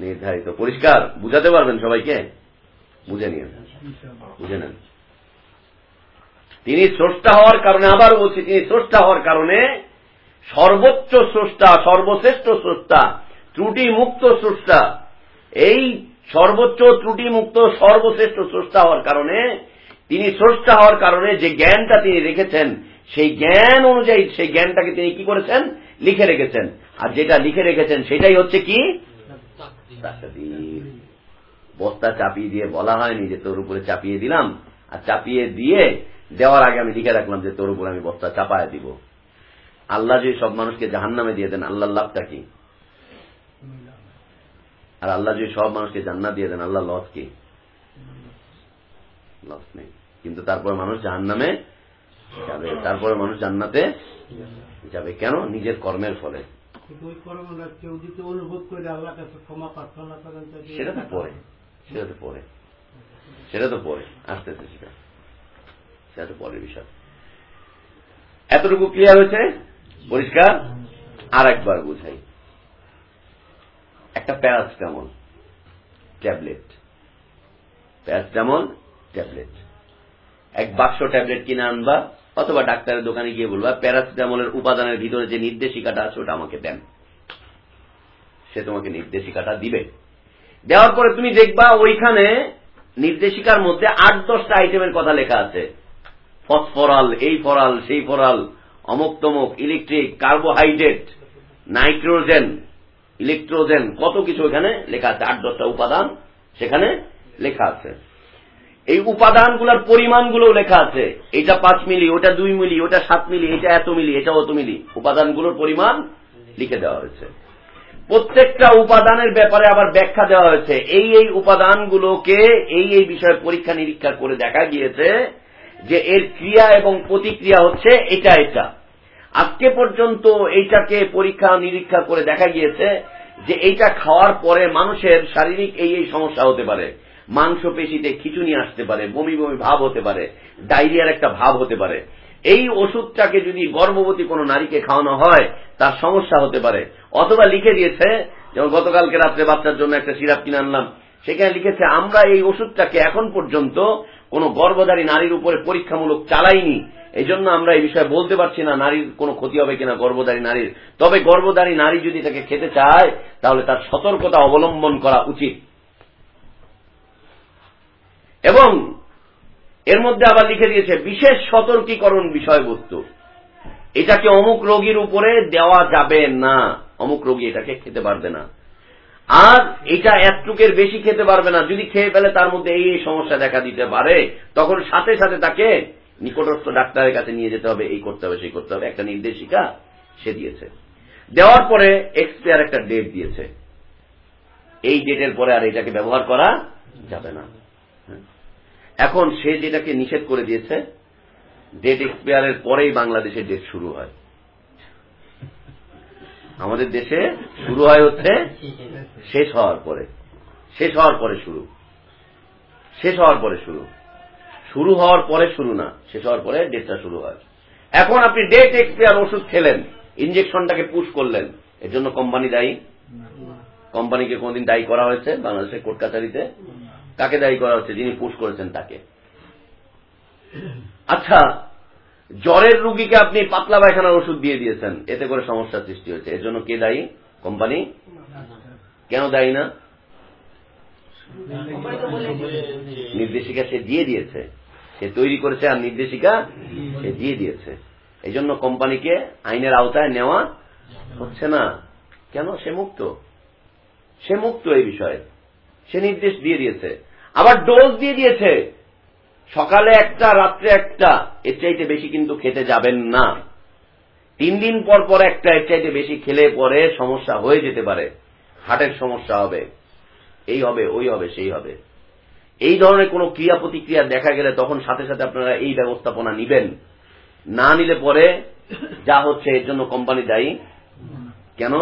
Speaker 1: নির্ধারিত। পরিষ্কার? বুঝাতে পারবেন সবাইকে? বুঝে নিয়ে বুঝে নেন। তিনি স্রষ্টা হওয়ার কারণে, আবার বলছি, তিনি স্রষ্টা হওয়ার কারণে সর্বোচ্চ স্রষ্টা, সর্বশ্রেষ্ঠ স্রষ্টা ত্রুটি মুক্ত স্রষ্টা। এই সর্বোচ্চ ত্রুটি মুক্ত সর্বশ্রেষ্ঠ স্রষ্টা হওয়ার কারণে, তিনি স্রষ্টা হওয়ার কারণে যে জ্ঞানটা তিনি রেখেছেন, সেই জ্ঞান অনুযায়ী সেই জ্ঞানটাকে তিনি কি করেছেন? লিখে রেখেছেন। আর যেটা লিখে রেখেছেন, সেটাই হচ্ছে কি? বস্তা চাপিয়ে দিয়ে বলা হয়নি যে তোর উপরে চাপিয়ে দিলাম। আর চাপিয়ে দিয়ে দেওয়ার আগে আমি লিখে রাখলাম যে তোর উপরে আমি বস্তা চাপায় দিব। আল্লাহ যদি সব মানুষকে জাহান নামে দিয়ে দেন আল্লাহ লাভটা কি? আর আল্লাহ যদি সব মানুষকে জান্নাত দিয়ে দেন আল্লাহ লস কি? লস নেই। কিন্তু তারপরে মানুষ জাহান নামে যাবে। তারপরে মানুষ জান্নাতে যাবে। কেন? নিজের কর্মের ফলে। সেটা তো পরে। সেটা তো পরে। সেটা তো পরে। আস্তে আস্তে সেটা। সেটা তো পরের বিষয়। এতটুকু ক্লিয়ার হয়েছে? পরিষ্কার? আর একবার বুঝাই। একটা প্যারাসিটামল, ট্যাবলেট। Paracetamol, tablet. এক বাক্স ট্যাবলেট কিনে আনবা, অথবা ডাক্তারের দোকানে গিয়ে বলবা, প্যারাসিটামলের উপাদানের ভিতরে যে নির্দেশিকাটা আছে, ওটা আমাকে দেন। সে তোমাকে নির্দেশিকাটা দিবে। দেওয়ার পরে তুমি দেখবা, ওইখানে নির্দেশিকার মধ্যে আট দশটা আইটেমের কথা লেখা আছে। ফসফরাল, এই ফরাল, সেই ফরাল। অমুক তমুক ইলেকট্রিক কার্বোহাইড্রেট নাইট্রোজেন ইলেকট্রোজেন কত কিছু এখানে লেখা আছে, আট দশটা উপাদান সেখানে লেখা আছে। এই উপাদানগুলোর পরিমাণগুলো লেখা আছে, এটা পাঁচ মিলি, ওটা দুই মিলি, ওটা সাত মিলি, এটা এত মিলি এটা অত মিলি। উপাদানগুলোর পরিমাণ লিখে দেওয়া হয়েছে। প্রত্যেকটা উপাদানের ব্যাপারে আবার ব্যাখ্যা দেওয়া হয়েছে। এই এই উপাদানগুলোকে এই এই বিষয়ে পরীক্ষা নিরীক্ষা করে দেখা গিয়েছে যে এর ক্রিয়া এবং প্রতিক্রিয়া হচ্ছে এটা এটা। আজকে পর্যন্ত এইটাকে পরীক্ষা, নিরীক্ষা করে দেখা গিয়েছে যে এইটা খাওয়ার পরে মানুষের শারীরিক এই এই সমস্যা হতে পারে। মাংস পেশিতে খিচুনি আসতে পারে, বমি বমি ভাব হতে পারে, ডায়রিয়ার একটা ভাব হতে পারে। এই ওষুধটাকে যদি গর্ভবতী কোনো নারীকে খাওয়ানো হয়, তার সমস্যা হতে পারে। অথবা লিখে দিয়েছে, যেমন গতকালকে রাত্রে বাচ্চার জন্য একটা সিরাপ কিনে আনলাম, সেখানে লিখেছে, আমরা এই ওষুধটাকে এখন পর্যন্ত কোন গর্ভধারী নারীর উপরে পরীক্ষামূলক চালাইনি। এই জন্য আমরা এই বিষয়ে বলতে পারছি না নারীর কোনো ক্ষতি হবে কিনা গর্ভধারী নারীর। তবে গর্ভধারী নারী যদি তাকে খেতে চায়, তাহলে তার সতর্কতা অবলম্বন করা উচিত। এবং এর মধ্যে আবার লিখে দিয়েছে, বিশেষ সতর্কীকরণ বিষয়বস্তু। এটাকে অমুক রোগীর উপরে দেওয়া যাবে না। অমুক রোগী এটাকে খেতে পারবে না। আর এটা একটুকের বেশি খেতে পারবে না। যদি খেয়ে ফেলে তার মধ্যে এই সমস্যা দেখা দিতে পারে, তখন সাথে সাথে তাকে নিকটস্থ ডাক্তারের কাছে নিয়ে যেতে হবে, এই করতে হবে, সেই করতে হবে। একটা নির্দেশিকা সে দিয়েছে। দেওয়ার পরে এক্সপায়ার একটা ডেট দিয়েছে। এই ডেটের পরে আর এটাকে ব্যবহার করা যাবে না। এখন সে যেটাকে নিষেধ করে দিয়েছে ডেট এক্সপায়ারের পরেই বাংলাদেশে ডেট শুরু হয়। আমাদের দেশে শুরু হয় হচ্ছে শেষ হওয়ার পরে। শেষ হওয়ার পরে শুরু। শেষ হওয়ার পরে শুরু। শুরু হওয়ার পরে শুরু না, শেষ হওয়ার পরে ডেটটা শুরু হয়। এখন আপনি ডেট এক্সপায়ার ওষুধ খেলেন ইঞ্জেকশনটাকে পুশ করলেন, এর জন্য কোম্পানি দায়ী? কোম্পানিকে কোনদিন দায়ী করা হয়েছে? বাংলাদেশের কোর্ট কাছারিতে কাকে দায়ী করা হচ্ছে? যিনি পুশ করেছেন তাকে। আচ্ছা জ্বরের রুগীকে আপনি পাতলা পায়খানার ওষুধ দিয়ে দিয়েছেন, এতে করে সমস্যা সৃষ্টি হয়েছে। এর জন্য কে দায়ী? কোম্পানি? কেন দায়ী না? নির্দেশিকা সে দিয়ে দিয়েছে। সে তৈরি করেছে আর নির্দেশিকা সে দিয়ে দিয়েছে। এই জন্য কোম্পানিকে আইনের আওতায় নেওয়া হচ্ছে না। কেন? সে মুক্ত। সে মুক্ত এই বিষয়ে। সে নির্দেশ দিয়ে দিয়েছে। আবার ডোজ দিয়ে দিয়েছে। সকালে একটা রাত্রে একটা এর চাইতে বেশি কিন্তু খেতে যাবেন না। তিন দিন পর পর একটা এর চাইতে বেশি খেলে পরে সমস্যা হয়ে যেতে পারে। হার্টের সমস্যা হবে। এই হবে ওই হবে সেই হবে। এই ধরনের কোনো ক্রিয়া প্রতিক্রিয়া দেখা গেলে তখন সাথে সাথে আপনারা এই ব্যবস্থাপনা নিবেন। না নিলে পরে যা হচ্ছে এর জন্য কোম্পানি দায়ী। কেন?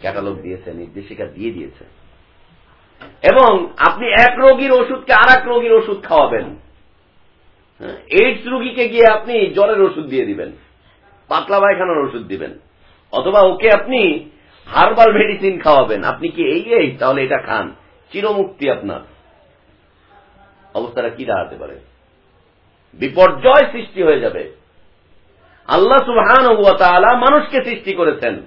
Speaker 1: ক্যাটালগ দিয়েছে নির্দেশিকা দিয়ে দিয়েছে। এবং আপনি এক রোগীর ওষুধকে আর এক রোগীর ওষুধ খাওয়াবেন। হ্যাঁ, এইডস রোগীকে গিয়ে আপনি জ্বরের ওষুধ দিয়ে দিবেন পাতলা পায়খানার ওষুধ দিবেন অথবা ওকে আপনি হার্বাল মেডিসিন খাওয়াবেন। আপনি কি এই এই? তাহলে এটা খান। চিরমুক্তি আপনার। অবস্থাটা কি দাঁড়াতে পারে? বিপর্যয় সৃষ্টি হয়ে যাবে। আল্লাহ সুবহান মানুষকে সৃষ্টি করেছেন।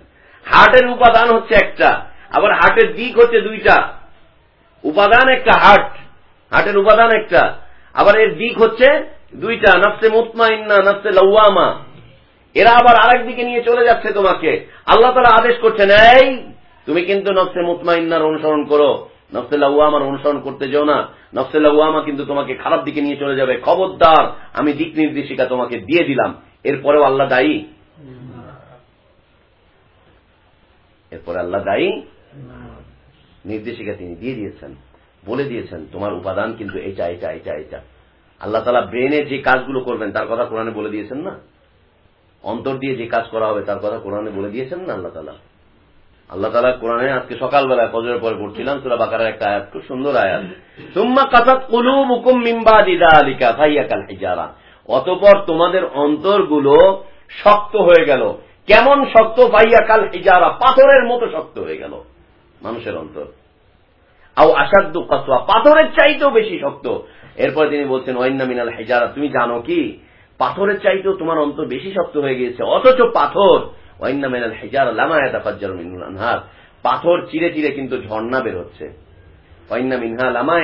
Speaker 1: হার্টের উপাদান হচ্ছে একটা আবার হার্টের দিক হচ্ছে দুইটা। উপাদান একটা হার্ট। হার্টের উপাদান একটা। আবার এর দিক হচ্ছে দুইটা নফসে মুতমাইন্না নফসে লওয়ামা এরা আবার আরেক দিকে নিয়ে চলে যাচ্ছে তোমাকে। আল্লাহ তারা আদেশ করছেন এই তুমি কিন্তু নফসে মুতমাইন্নার অনুসরণ করো। নফসে লাউয়ামার অনুসরণ করতে যাও না। নফসে লাউয়ামা কিন্তু তোমাকে খারাপ দিকে নিয়ে চলে যাবে। খবরদার আমি দিক নির্দেশিকা তোমাকে দিয়ে দিলাম। এরপরেও আল্লাহ দায়ী? এরপরে আল্লাহ দায়ী? নির্দেশিকা তিনি দিয়ে দিয়েছেন, বলে দিয়েছেন, তোমার উপাদান কিন্তু এটা এটা এটা এটা। আল্লাহ তালা ব্রেনে যে কাজগুলো করবেন, তার কথা কোরআনে বলে দিয়েছেন না? অন্তর দিয়ে যে কাজ করা হবে, তার কথা কোরআনে বলে দিয়েছেন না আল্লাহ তালা আল্লাহ তালা কোরআনে আজকে সকালবেলায় ফজরের পরে পড়ছিলাম, সুরা বাকারের একটা আয়াত, খুব সুন্দর আয়াত। তুম্মা কাসাত কুলু মুকুম মিম্বা দিদা আলিকা ভাইয়া কাল হিজারা। অতপর তোমাদের অন্তরগুলো শক্ত হয়ে গেল। কেমন শক্ত? ভাইয়া কাল হিজারা, পাথরের মতো শক্ত হয়ে গেল। মানুষের অন্তর। আও আসাদ্দ কাসোয়া পাথরের চাইতেও বেশি শক্ত। এরপর তিনি বলছেন ওয়াইন্না মিনাল হেজারা তুমি জানো কি? পাথরের চাইতেও তোমার অন্তর বেশি শক্ত হয়ে গিয়েছে। অথচ পাথর ওয়াইন্না মিনাল হেজারা লামায়াতা ফাজ্জার মিনুল আনহার। পাথর চিরে চিরে কিন্তু ঝর্ণা বের হচ্ছে। ওয়াইন্না মিনহা লামা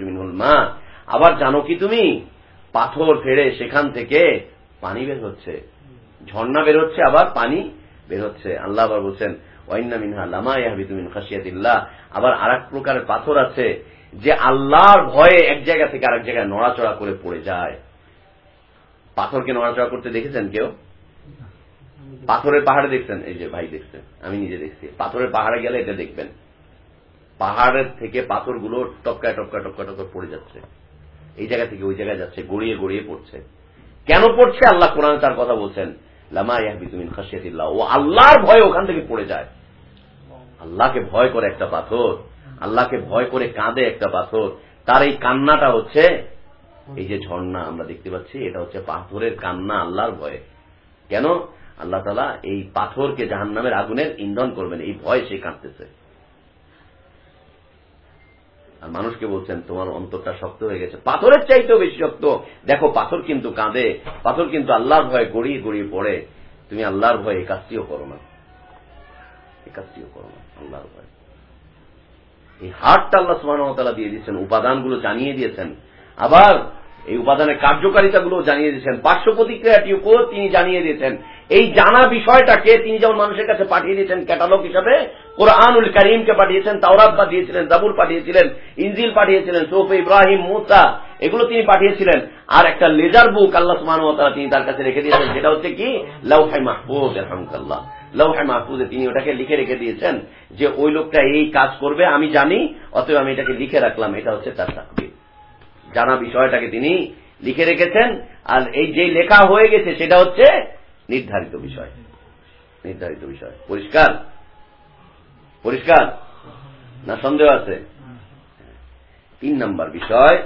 Speaker 1: মিনহুল মা। আবার জানো কি তুমি? পাথর ফেড়ে সেখান থেকে পানি বের হচ্ছে। ঝর্ণা বের হচ্ছে, আবার পানি বের হচ্ছে। আল্লাহ আবার বলছেন ওয়াইন্না মিনহা লামা ইয়াহবিতু আবার আরেক প্রকারের পাথর আছে, যে আল্লাহর ভয়ে এক জায়গা থেকে আরেক জায়গায় নড়াচড়া করে পড়ে যায়। পাথরকে নড়াচড়া করতে দেখেছেন কেউ? পাথরের পাহাড়ে দেখছেন? এই যে ভাই দেখছেন, আমি নিজে দেখছি। পাথরের পাহাড়ে গেলে এটা দেখবেন। পাহাড়ের থেকে পাথরগুলো টপকায় টপকা টপকা টপকা পড়ে যাচ্ছে। এই জায়গা থেকে ওই জায়গায় যাচ্ছে, গড়িয়ে গড়িয়ে পড়ছে। কেন পড়ছে? আল্লাহ কোরআন তার কথা বলছেন। আল্লাহর ভয়ে ওখান থেকে পড়ে যায়। আল্লাহকে ভয় করে একটা পাথর। আল্লাহকে ভয় করে কাঁদে একটা পাথর। তার এই কান্নাটা হচ্ছে, এই যে ঝর্ণা আমরা দেখতে পাচ্ছি, এটা হচ্ছে পাথরের কান্না, আল্লাহর ভয়ে। কেন? আল্লাহ তালা এই পাথরকে জাহান নামের আগুনের ইন্ধন করবেন। এই ভয় সে কাঁদতেছে। আর মানুষকে বলছেন, তোমার অন্তরটা শক্ত হয়ে গেছে। পাথরের চাইতেও বেশি শক্ত। দেখো, পাথর কিন্তু কাঁদে। পাথর কিন্তু আল্লাহর ভয়ে গড়িয়ে গড়িয়ে পড়ে। তুমি আল্লাহর ভয়ে কাজটিও করো না। কাজটিও করো না, আল্লাহর ভয়ে। এই হাটটা আল্লাহ সুবাহতালা দিয়ে দিয়েছেন, উপাদানগুলো জানিয়ে দিয়েছেন। আবার এই উপাদানের কার্যকারিতাগুলো জানিয়ে দিয়েছেন। পার্শ্ব প্রতিক্রিয়াটিও তিনি জানিয়ে দিয়েছেন। এই জানা বিষয়টাকে তিনি যেমন মানুষের কাছে পাঠিয়ে দিয়েছেন ক্যাটালগ হিসাবে, কোরআনুল করিমকে পাঠিয়েছেন, তাওরাত পাঠিয়েছিলেন, জাবুর পাঠিয়েছিলেন, ইনজিল পাঠিয়েছিলেন, সৌফ ইব্রাহিম, মুসা, এগুলো তিনি পাঠিয়েছিলেন। আর একটা লেজার বুক আল্লাহ সুমানুতালা তিনি তার কাছে রেখে দিয়েছেন, সেটা হচ্ছে কি? লাউহাই মাহবুব আলহামদুল্লাহ লৌহাই মাহফুজে তিনি ওটাকে লিখে রেখে দিয়েছেন যে ওই লোকটা এই কাজ করবে, আমি জানি, অতএব আমি এটাকে লিখে রাখলাম, এটা হচ্ছে তার তাকবির। জানা বিষয়টাকে তিনি লিখে রেখেছেন, আর এই যে লেখা হয়ে গেছে, সেটা হচ্ছে নির্ধারিত বিষয়। নির্ধারিত বিষয়। পরিষ্কার? পরিষ্কার? না সন্দেহ আছে? তিন নম্বর বিষয়।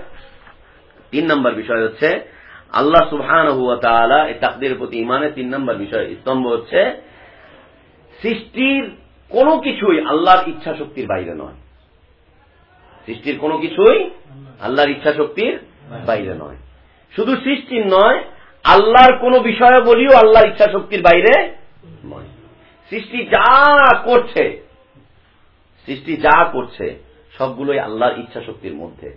Speaker 1: তিন নম্বর বিষয় হচ্ছে, আল্লাহ এই তাকদের প্রতি ইমানের তিন নম্বর বিষয়, স্তম্ভ হচ্ছে, সৃষ্টির কোনো কিছুই আল্লাহর ইচ্ছা শক্তির বাইরে নয়। সৃষ্টির কোনো কিছুই আল্লাহর ইচ্ছা শক্তির বাইরে নয়। শুধু সৃষ্টির নয় আল্লাহর কোন বিষয় বলিও আল্লাহর ইচ্ছা শক্তির বাইরে নয়। সৃষ্টি যা করছে সৃষ্টি যা করছে সবগুলোই আল্লাহর ইচ্ছা শক্তির মধ্যে।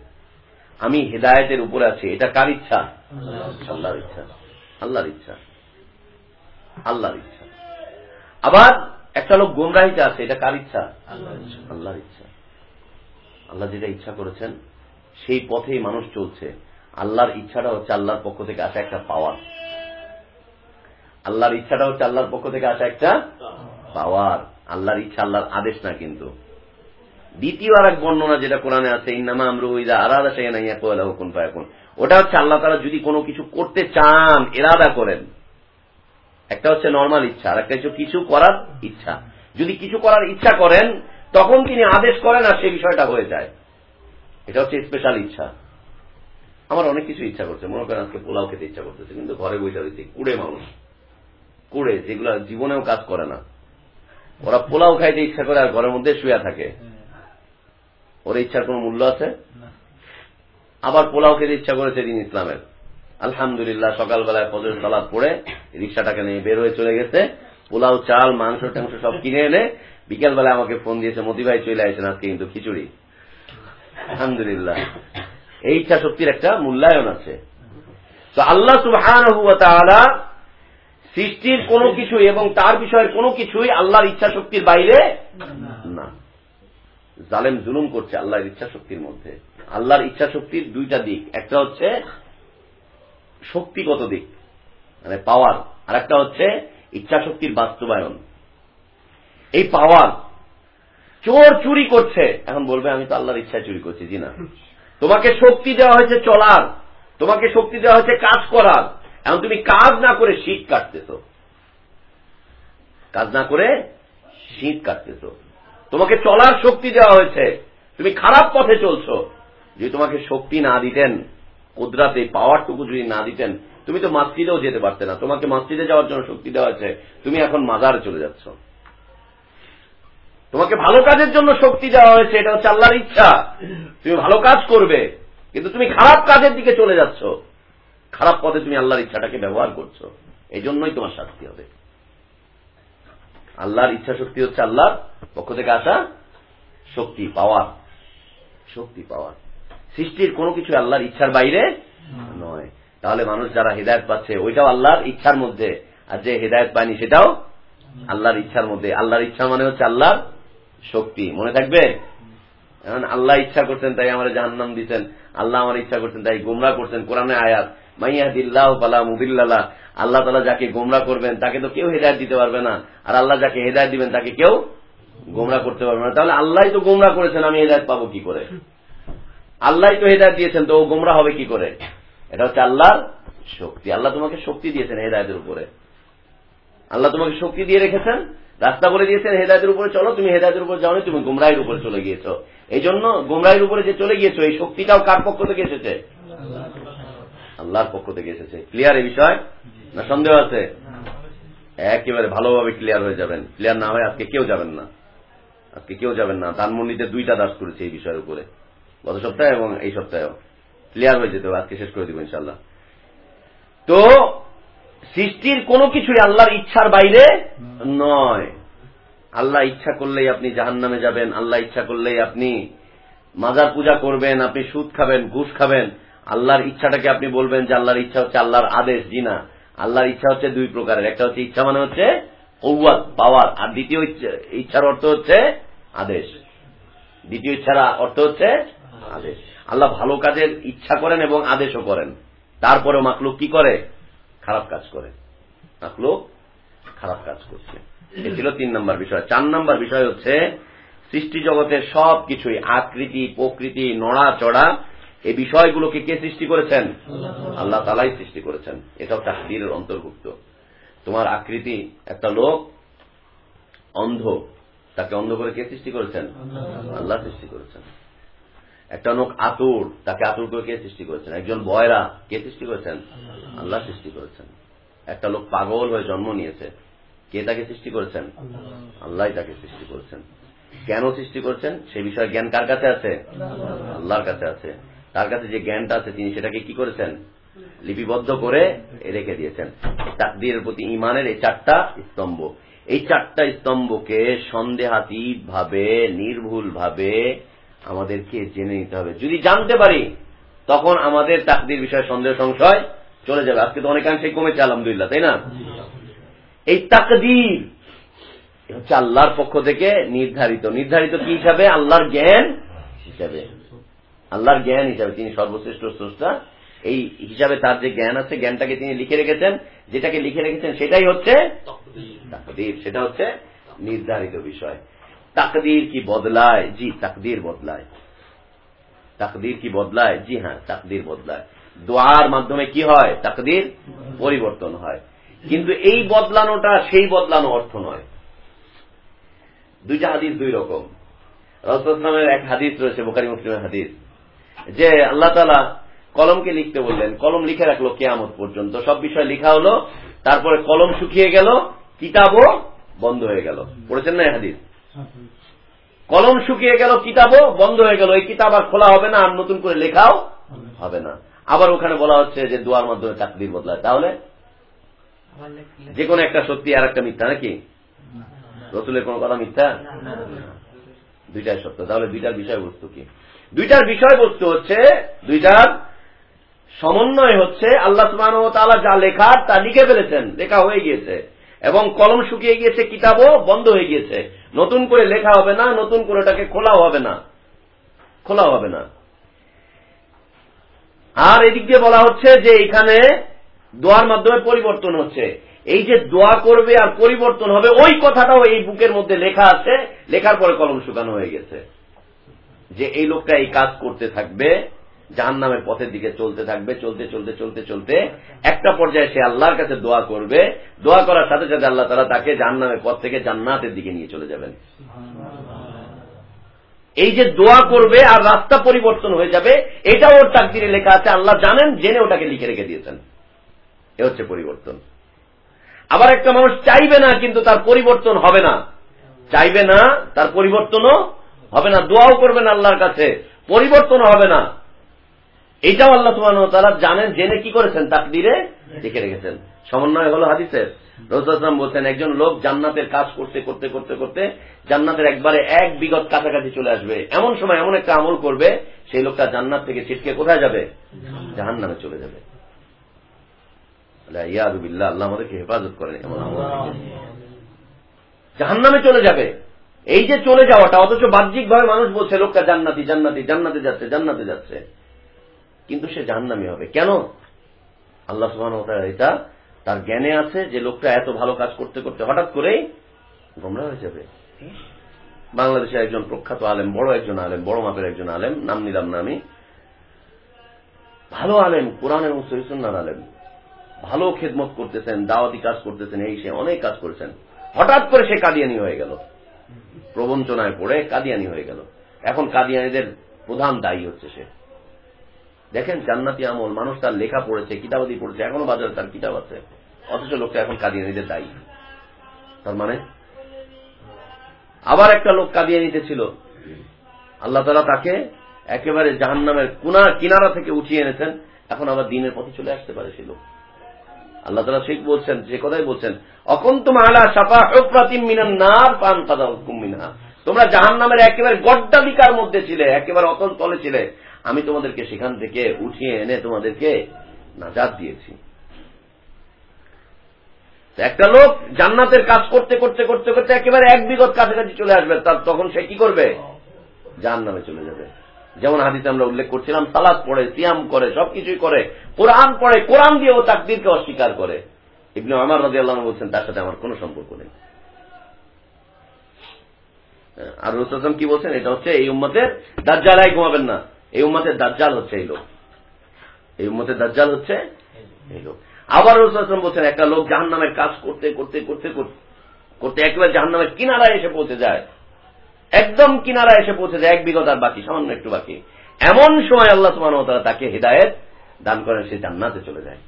Speaker 1: আমি হেদায়তের উপরে আছি এটা কার ইচ্ছা? আল্লাহর ইচ্ছা। আল্লাহর ইচ্ছা। আল্লাহর ইচ্ছা। আবার একটা লোক গোমরাহিতে আছে এটা কার ইচ্ছা। আল্লাহর ইচ্ছা। আল্লাহ যেটা ইচ্ছা করেছেন সেই পথেই মানুষ চলছে। আল্লাহর ইচ্ছাটা হচ্ছে আল্লাহর পক্ষ থেকে আসা একটা পাওয়ার। আল্লাহর ইচ্ছাটা হচ্ছে আল্লাহর পক্ষ থেকে আসা একটা পাওয়ার। আল্লাহর ইচ্ছা, আল্লাহর আদেশ না কিন্তু। দ্বিতীয় আর এক বর্ণনা যেটা কোরআনে আছে, ইন্নামা আমরু ইদা আরাদা শাইআন আন ইয়াকুলা লাহু কুন ফায়াকুন। ওটা হচ্ছে আল্লাহ তাআলা যদি কোনো কিছু করতে চান, ইরাদা করেন। একটা হচ্ছে নর্মাল ইচ্ছা, আর একটা হচ্ছে কিছু করার ইচ্ছা। যদি কিছু করার ইচ্ছা করেন, তখন তিনি আদেশ করেন আর সেই বিষয়টা হয়ে যায়। এটা হচ্ছে স্পেশাল ইচ্ছা। আমার অনেক কিছু ইচ্ছা করছে মনে করেন আজকে পোলাও খেতে ইচ্ছা করতেছে কিন্তু ঘরে বসে রয়েছে কুড়ে মানুষ। কুড়ে যেগুলো জীবনেও কাজ করে না। ওরা পোলাও খাইতে ইচ্ছা করে আর ঘরের মধ্যে শুয়ে থাকে। ওর ইচ্ছার কোন মূল্য আছে? আবার পোলাও খেতে ইচ্ছা করেছে দিন ইসলামের। আলহামদুলিল্লাহ সকালবেলায় ফজর সালাদ পড়ে রিক্সাটাকে নিয়ে বের হয়ে চলে গেছে। পোলাও চাল মাংস টাংস সব কিনে এনে বিকেলবেলায় আমাকে ফোন দিয়েছে মতি ভাই চলে আসেন আজকে কিন্তু খিচুড়ি। আলহামদুলিল্লাহ। এই ইচ্ছা শক্তির একটা মূল্যায়ন আছে। তো আল্লাহ সুবহান সৃষ্টির কোনো কিছু এবং তার বিষয়ের কোনো কিছুই আল্লাহর ইচ্ছা শক্তির বাইরে না। জালেম জুলুম করছে আল্লাহর ইচ্ছা শক্তির মধ্যে। আল্লাহর ইচ্ছা শক্তির দুইটা দিক। একটা হচ্ছে শক্তিগত দিক মানে পাওয়ার আর একটা হচ্ছে ইচ্ছা শক্তির বাস্তবায়ন। এই পাওয়ার চোর চুরি করছে। এখন বলবে, আমি তো আল্লাহর ইচ্ছায় চুরি করছি। জি না। তোমাকে শক্তি দেওয়া হয়েছে চলার, তোমাকে শক্তি দেওয়া হয়েছে কাজ করার। এখন তুমি কাজ না করে শীত কাটতেছ। কাজ না করে শীত কাটতেছ। তোমাকে চলার শক্তি দেওয়া হয়েছে। তুমি খারাপ পথে চলছো। যদি তোমাকে শক্তি না দিতেন, কুদরাতে পাওয়ারটুকু যদি না দিতেন, তুমি তো মাসজিদেও যেতে পারতে না। তোমাকে মাসজিদে যাওয়ার জন্য শক্তি দেওয়া হয়েছে। তুমি এখন মাজারে চলে যাচ্ছ। তোমাকে ভালো কাজের জন্য শক্তি দেওয়া হয়েছে, এটা হচ্ছে আল্লাহর ইচ্ছা। তুমি ভালো কাজ করবে, কিন্তু তুমি খারাপ কাজের দিকে চলে যাচ্ছ। খারাপ পথে তুমি আল্লাহর ইচ্ছাটাকে ব্যবহার করছ। এই জন্যই তোমার শাস্তি হবে। আল্লাহর ইচ্ছা শক্তি হচ্ছে আল্লাহর পক্ষ থেকে আসা শক্তি, পাওয়ার। শক্তি, পাওয়ার। সৃষ্টির কোনো কিছু আল্লাহর ইচ্ছার বাইরে নয়। তাহলে মানুষ যারা হৃদায়ত পাচ্ছে, ওইটাও আল্লাহর ইচ্ছার মধ্যে। আর যে হৃদায়ত পায়নি, সেটাও আল্লাহর ইচ্ছার মধ্যে। আল্লাহর ইচ্ছা মানে হচ্ছে আল্লাহর শক্তি, মনে থাকবে? এখন আল্লাহ ইচ্ছা করছেন তাই আমার জাহান্নাম দিচ্ছেন আল্লাহ আমার ইচ্ছা করছেন তাই গোমরা করছেন কোরআনে আয়াত মাইয়াদিল্লাহ পালা মুদিল্লাহ আল্লাহ তালা যাকে গোমরা করবেন তাকে তো কেউ হেদায়ত দিতে পারবে না, আর আল্লাহ যাকে হেদায়ত দিবেন তাকে কেউ গোমরা করতে পারবে না। তাহলে আল্লাহ তো গোমরা করেছেন, আমি হেদায়ত পাবো কি করে? আল্লাহ তো হেদায়ত দিয়েছেন, তো ও গোমরা হবে কি করে? এটা হচ্ছে আল্লাহর শক্তি। আল্লাহ তোমাকে শক্তি দিয়েছেন হেদায়তের উপরে। আল্লাহ তোমাকে শক্তি দিয়ে রেখেছেন রাস্তা বলে দিয়েছেন, হেদায়তের উপরে চলো, তুমি হেদায়তের উপরে যাও তুমি গুমরাহির উপরে চলে গিয়েছো। এই জন্য গুমরাহির উপরে যে চলে গিয়েছো, এই শক্তিটাও কার পক্ষ থেকে এসেছে? আল্লাহর পক্ষ থেকে এসেছে। ক্লিয়ার এই বিষয়? না সন্দেহ আছে? একেবারে ভালোভাবে ক্লিয়ার হয়ে যাবেন। ক্লিয়ার না হয় আজকে কেউ যাবেন না। আজকে কেউ যাবেন না। ধানমন্ডিতে দুইটা দাস করেছে এই বিষয়ের উপরে। গত সপ্তাহে এবং এই সপ্তাহেও। ক্লিয়ার হয়ে যেতে হবে। আজকে শেষ করে দিব ইনশাল্লাহ তো সৃষ্টির কোনো কিছুই আল্লাহর ইচ্ছার বাইরে নয়। আল্লাহ ইচ্ছা করলেই আপনি জাহান নামে যাবেন, আল্লাহ ইচ্ছা করলেই আপনি মাজার পূজা করবেন, আপনি সুদ খাবেন, ঘুষ খাবেন। আল্লাহর ইচ্ছাটাকে আপনি বলবেন যে আল্লাহর ইচ্ছা হচ্ছে আল্লাহর আদেশ, জি না। আল্লাহর ইচ্ছা হচ্ছে দুই প্রকারের। একটা হচ্ছে ইচ্ছা মানে হচ্ছে কৌয়াত, পাওয়ার। আর দ্বিতীয় ইচ্ছার অর্থ হচ্ছে আদেশ। দ্বিতীয় ইচ্ছার অর্থ হচ্ছে আদেশ। আল্লাহ ভালো কাজের ইচ্ছা করেন এবং আদেশও করেন। তারপরেও মাকলুক কি করে? খারাপ কাজ করে। মাকলুক খারাপ কাজ করছে। এ ছিল তিন নম্বর বিষয়। চার নম্বর বিষয় হচ্ছে, সৃষ্টি জগতের সব কিছুই আকৃতি, প্রকৃতি, নড়া চড়া, এই বিষয়গুলোকে কে সৃষ্টি করেছেন? আল্লাহ তালাই সৃষ্টি করেছেন। এটাও তাকদীরের অন্তর্ভুক্ত। তোমার আকৃতি একটা লোক, অন্ধ। তাকে অন্ধ করে কে সৃষ্টি করেছেন? আল্লাহ সৃষ্টি করেছেন। একটা লোক আতুর তাকে আতুর করে কে সৃষ্টি করেছেন? একজন বয়রা কে সৃষ্টি করেছেন? আল্লাহ সৃষ্টি করেছেন। একটা লোক পাগল হয়ে জন্ম নিয়েছে কে তাকে সৃষ্টি করেছেন? আল্লাহ। তাকে সৃষ্টি করেছেন। কেন সৃষ্টি করেছেন? সে বিষয়ে জ্ঞান কার কাছে আছে? আল্লাহর কাছে আছে। তার কাছে যে জ্ঞানটা আছে তিনি সেটাকে কি করেছেন? লিপিবদ্ধ করে রেখে দিয়েছেন। তাকদীরের প্রতি ইমানের এই চারটা স্তম্ভ। এই চারটা স্তম্ভকে সন্দেহাতীত ভাবে নির্ভুল ভাবে আমাদেরকে জেনে নিতে হবে। যদি জানতে পারি, তখন আমাদের তাকদির বিষয়ে সন্দেহ সংশয় চলে যাবে। আজকে তো অনেকাংশে কমেছে, আলহামদুলিল্লাহ, তাই না? এই তাকদির হচ্ছে আল্লাহর পক্ষ থেকে নির্ধারিত। নির্ধারিত কি হিসাবে? আল্লাহর জ্ঞান হিসাবে। আল্লাহর জ্ঞান হিসাবে তিনি সর্বশ্রেষ্ঠ স্রষ্টা। এই হিসাবে তার যে জ্ঞান আছে, জ্ঞানটাকে তিনি লিখে রেখেছেন। যেটাকে লিখে রেখেছেন, সেটাই হচ্ছে সেটা হচ্ছে নির্ধারিত বিষয়। তাকদীর কি বদলায়? জি, তাকদীর বদলায়। তাকদীর কি বদলায়? জি হ্যাঁ তাকদীর বদলায়। দোয়ার মাধ্যমে কি হয়? তাকদীর পরিবর্তন হয়। কিন্তু এই বদলানোটা সেই বদলানো অর্থ নয়। দুইটা হাদিস দুই রকম। রসলামের এক হাদিস রয়েছে বোকারি মুসলিমের হাদিস, যে আল্লাহ তালা কলমকে লিখতে বললেন, কলম লিখে রাখল কেয়ামত পর্যন্ত। সব বিষয় লিখা হলো, তারপরে কলম শুকিয়ে গেল, কিতাবও বন্ধ হয়ে গেল। পড়েছেন না হাদিস? কলম শুকিয়ে গেল, কিতাবও বন্ধ হয়ে গেল। এই কিতাব আর খোলা হবে না, আর নতুন করে লেখাও হবে না। আবার ওখানে বলা হচ্ছে যে দোয়ার মাধ্যমে চাকরির বদলায়। তাহলে যে কোনো একটা সত্যি আর একটা মিথ্যা নাকি? রসুলের কোন কথা মিথ্যা? দুইটাই সত্য। তাহলে দুইটার বিষয়বস্তু কি? দুইটার বিষয়বস্তু হচ্ছে, দুইটার সমন্বয় হচ্ছে আল্লাহ সুবাহ যা লেখার তা লিখে ফেলেছেন। লেখা হয়ে গিয়েছে। এবং কলম শুকিয়ে গিয়েছে, কিতাবও বন্ধ হয়ে গিয়েছে। নতুন করে লেখা হবে না, নতুন করে ওটাকে খোলাও হবে না। খোলাও হবে না। আর এদিক দিয়ে বলা হচ্ছে যে এখানে দোয়ার মাধ্যমে পরিবর্তন হচ্ছে। এই যে দোয়া করবে আর পরিবর্তন হবে, ওই কথাটাও এই বুকের মধ্যে লেখা আছে। লেখার পরে কলম শুকানো হয়ে গেছে। যে এই লোকটা এই কাজ করতে থাকবে জাহান নামের পথের দিকে চলতে থাকবে, চলতে চলতে চলতে চলতে একটা পর্যায়ে সে আল্লাহর কাছে দোয়া করবে। দোয়া করার সাথে সাথে আল্লাহ তারা তাকে জাহান নামের পথ থেকে জান্নাতের দিকে নিয়ে চলে যাবেন। এই যে দোয়া করবে আর রাস্তা পরিবর্তন হয়ে যাবে এটা ওর তাকদিরে লেখা আছে, আল্লাহ জানেন, জেনে ওটাকে লিখে রেখে দিয়েছেন। এ হচ্ছে পরিবর্তন। আবার একটা মানুষ চাইবে না, কিন্তু তার পরিবর্তন হবে না। চাইবে না, তার পরিবর্তনও হবে না। দোয়াও করবেন আল্লাহর কাছে পরিবর্তন হবে না। এইটাও আল্লাহ সুবাহ তারা জানেন, জেনে কি করেছেন? তাকদিরে লিখে রেখেছেন। সমন্বয় হলো হাদিসের। রসুলাম বলছেন, একজন লোক জান্নাতের কাজ করতে করতে করতে করতে জান্নাতের একবারে এক বিগত কাছাকাছি চলে আসবে। এমন সময় এমন একটা আমল করবে, সেই লোকটা জান্নাত থেকে ছিটকে কোথায় যাবে? জাহান নামে চলে যাবে। ইয়াদুবিল্লাহ আল্লাহ আমাদেরকে হেফাজত করেন এমন জাহান নামে চলে যাবে। এই যে চলে যাওয়াটা, অথচ বাহ্যিক ভাবে মানুষ বলছে, লোকটা জান্নাতি জান্নাতি, জান্নাতে যাচ্ছে জান্নাতে যাচ্ছে। কিন্তু সে জাহান্নামি হবে। কেন? আল্লাহ সুবাহ এটা তার জ্ঞানে আছে যে লোকটা এত ভালো কাজ করতে করতে হঠাৎ করেই গোমরা হয়ে যাবে। বাংলাদেশের একজন প্রখ্যাত আলেম বড় একজন আলেম বড় মাপের একজন আলেম নাম নিলাম না আমি। ভালো আলেম কোরআন এবং সহিসুন্নার আলেম। ভালো খেদমত করতেছেন দাওয়াতি কাজ করতেছেন এই সে অনেক কাজ করেছেন। হঠাৎ করে সে কাদিয়ানি হয়ে গেল। প্রবঞ্চনায় পড়ে কাদিয়ানি হয়ে গেল। এখন কাদিয়ানিদের প্রধান দায়ী হচ্ছে সে। দেখেন জান্নাতি আমল, মানুষ তার লেখা পড়েছে, কিতাবাদি পড়েছে, এখনও বাজারে তার কিতাব আছে। অথচ লোকটা এখন কাদিয়ানিদের দায়ী। তার মানে? আবার একটা লোক কাদিয়ানিতে ছিল। আল্লাহ তালা তাকে একেবারে জাহান নামের কিনারা থেকে উঠিয়ে এনেছেন। এখন আবার দিনের পথে চলে আসতে পারে সে লোক। আল্লাহ তালা শেখ বলছেন, যে কথাই বলছেন, অকন্তম আলা সাফা প্রতিম মিনান নার পান কাদা হুকুম মিনহা। তোমরা জাহান নামের একেবারে গড্ডালিকার মধ্যে ছিলে, একেবারে অতল তলে ছিলে। আমি তোমাদেরকে সেখান থেকে উঠিয়ে এনে তোমাদেরকে নাজাদ দিয়েছি। একটা লোক জান্নাতের কাজ করতে করতে করতে করতে একেবারে এক বিগত কাছাকাছি চলে আসবে, তার তখন সে কি করবে? জাহান নামে চলে যাবে। যেমন হাদিতে আমরা উল্লেখ করছিলাম সালাদ পড়ে, সিয়াম করে, সবকিছুই করে, কোরআন পড়ে, কোরআন দিয়ে ও তাকদিরকে অস্বীকার করে। ইবনে আমার রাজি আল্লাহ বলছেন, তার সাথে আমার কোনো সম্পর্ক নেই। আর রসুলাম কি বলছেন? এটা হচ্ছে এই উম্মতের দাজ্জালাই ঘুমাবেন না। এই উম্মতের দাজ্জাল হচ্ছে এই লোক। এই উম্মতের দাজ্জাল হচ্ছে এই লোক। আবার রসুলাম বলছেন, একটা লোক জাহান নামের কাজ করতে করতে করতে করতে একেবারে জাহান নামের কিনারায় এসে পৌঁছে যায়। একদম কিনারা এসে পৌঁছে যায়, এক বিগত আর বাকি, সামান্য একটু বাকি। এমন সময় আল্লাহ সুমান তারা তাকে হৃদায়ত দান করেন, সে জান্নাতে চলে যায়।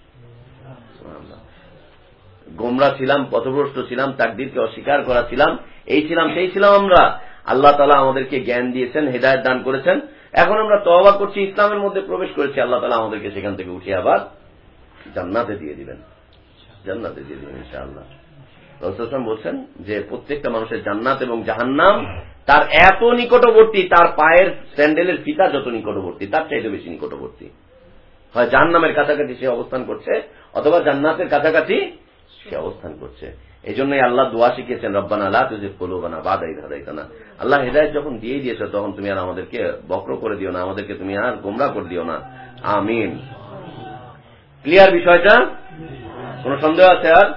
Speaker 1: গোমরা ছিলাম, পথভ্রষ্ট ছিলাম, তাকদিরকে অস্বীকার করা ছিলাম, এই ছিলাম, সেই ছিলাম আমরা। আল্লাহ তালা আমাদেরকে জ্ঞান দিয়েছেন, হৃদায়ত দান করেছেন। এখন আমরা তবা করছি, ইসলামের মধ্যে প্রবেশ করেছি, আল্লাহ তালা আমাদেরকে সেখান থেকে উঠিয়ে আবার জান্নাতে দিয়ে দিবেন। জান্নাতে দিয়ে দিবেন, ইনশাআল্লাহ। রসুলাম বলছেন যে প্রত্যেকটা মানুষের জান্নাত এবং জাহান্নাম তার এত নিকটবর্তী, তার পায়ের স্যান্ডেলের ফিতা যত নিকটবর্তী, তার চাইতে বেশি নিকটবর্তী। হয় জাহান্নামের কাছাকাছি সে অবস্থান করছে, অথবা জান্নাতের কাছাকাছি সে অবস্থান করছে। এই জন্যই আল্লাহ দোয়া শিখেছেন রব্বানা আল্লাহ তুঝে কলুবানা বাদাই ধাদাইতানা আল্লাহ হেদায়ত যখন দিয়ে দিয়েছে, তখন তুমি আর আমাদেরকে বক্র করে দিও না, আমাদেরকে তুমি আর গোমরা করে দিও না। আমিন। ক্লিয়ার বিষয়টা? কোন সন্দেহ আছে আর?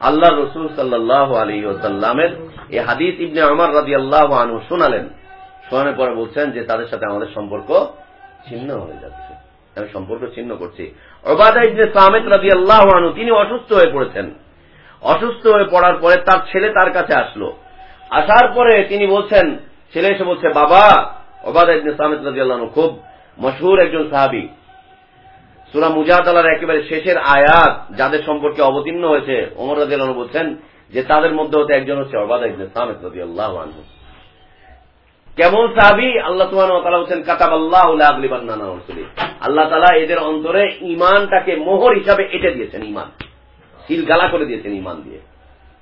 Speaker 1: আল্লাহ রসুল সাল্লাহ আলী ওসাল্লামের এই হাদিস ইবনে আমার রাজি আল্লাহ আনু শোনালেন। শোনানোর পরে বলছেন যে তাদের সাথে আমাদের সম্পর্ক ছিন্ন হয়ে যাচ্ছে। আমি সম্পর্ক ছিন্ন করছি। ওবাদা ইবনে সামেদ রাজি আল্লাহ আনু তিনি অসুস্থ হয়ে পড়েছেন। অসুস্থ হয়ে পড়ার পরে তার ছেলে তার কাছে আসলো। আসার পরে তিনি বলছেন, ছেলে এসে বলছে, বাবা রাজি খুব মশহুর একজন সাহাবি। সুরা মুজাহাদালার একেবারে শেষের আয়াত যাদের সম্পর্কে অবতীর্ণ হয়েছে, ওমর রাজিয়াল বলছেন যে তাদের মধ্যে হতে একজন হচ্ছে অবাদা সামেদ রাজি আল্লাহ আনহু। কেমন সাহাবি? আল্লাহ সুবহানাহু বলছেন কাতাব আল্লাহ আল্লাহ তালা এদের অন্তরে ইমানটাকে মোহর হিসাবে এটে দিয়েছেন ইমান সিল গালা করে দিয়েছেন ইমান দিয়ে।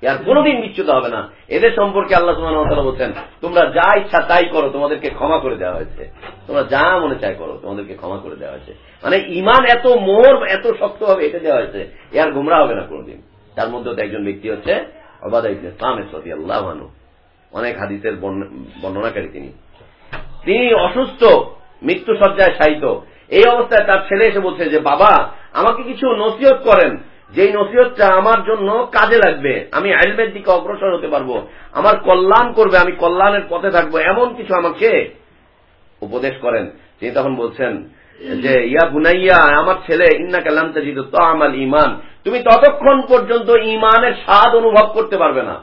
Speaker 1: আর কোনোদিন বিচ্যুত হবে না। এদের সম্পর্কে আল্লাহ সুবহানাহু বলছেন, তোমরা যা ইচ্ছা তাই করো, তোমাদেরকে ক্ষমা করে দেওয়া হয়েছে। তোমরা যা মনে চাই করো, তোমাদেরকে ক্ষমা করে দেওয়া হয়েছে। মানে ইমান এত মোহর এত শক্তভাবে এটে দেওয়া হয়েছে, এ আর গুমরা হবে না কোনোদিন। তার মধ্যে একজন ব্যক্তি হচ্ছে রাদিয়াল্লাহু আনহু। অনেক হাদিসের বর্ণনাকারী তিনি। তিনি অসুস্থ মৃত্যু সজ্জায় শায়িত। এই অবস্থায় তার ছেলে এসে বলছে যে, বাবা, আমাকে কিছু নসিহত করেন। যেই নসিহতটা আমার জন্য কাজে লাগবে, আমি আইলমের দিকে অগ্রসর হতে পারব, আমার কল্যাণ করবে, আমি কল্যাণের পথে থাকব, এমন কিছু আমাকে উপদেশ করেন। তিনি তখন বলছেন যে, ইয়া বুনাইয়া, আমার ছেলে ইন্না কালাম তাজিদ তো আমাল ইমান তুমি ততক্ষণ পর্যন্ত ইমানের স্বাদ অনুভব করতে পারবে না।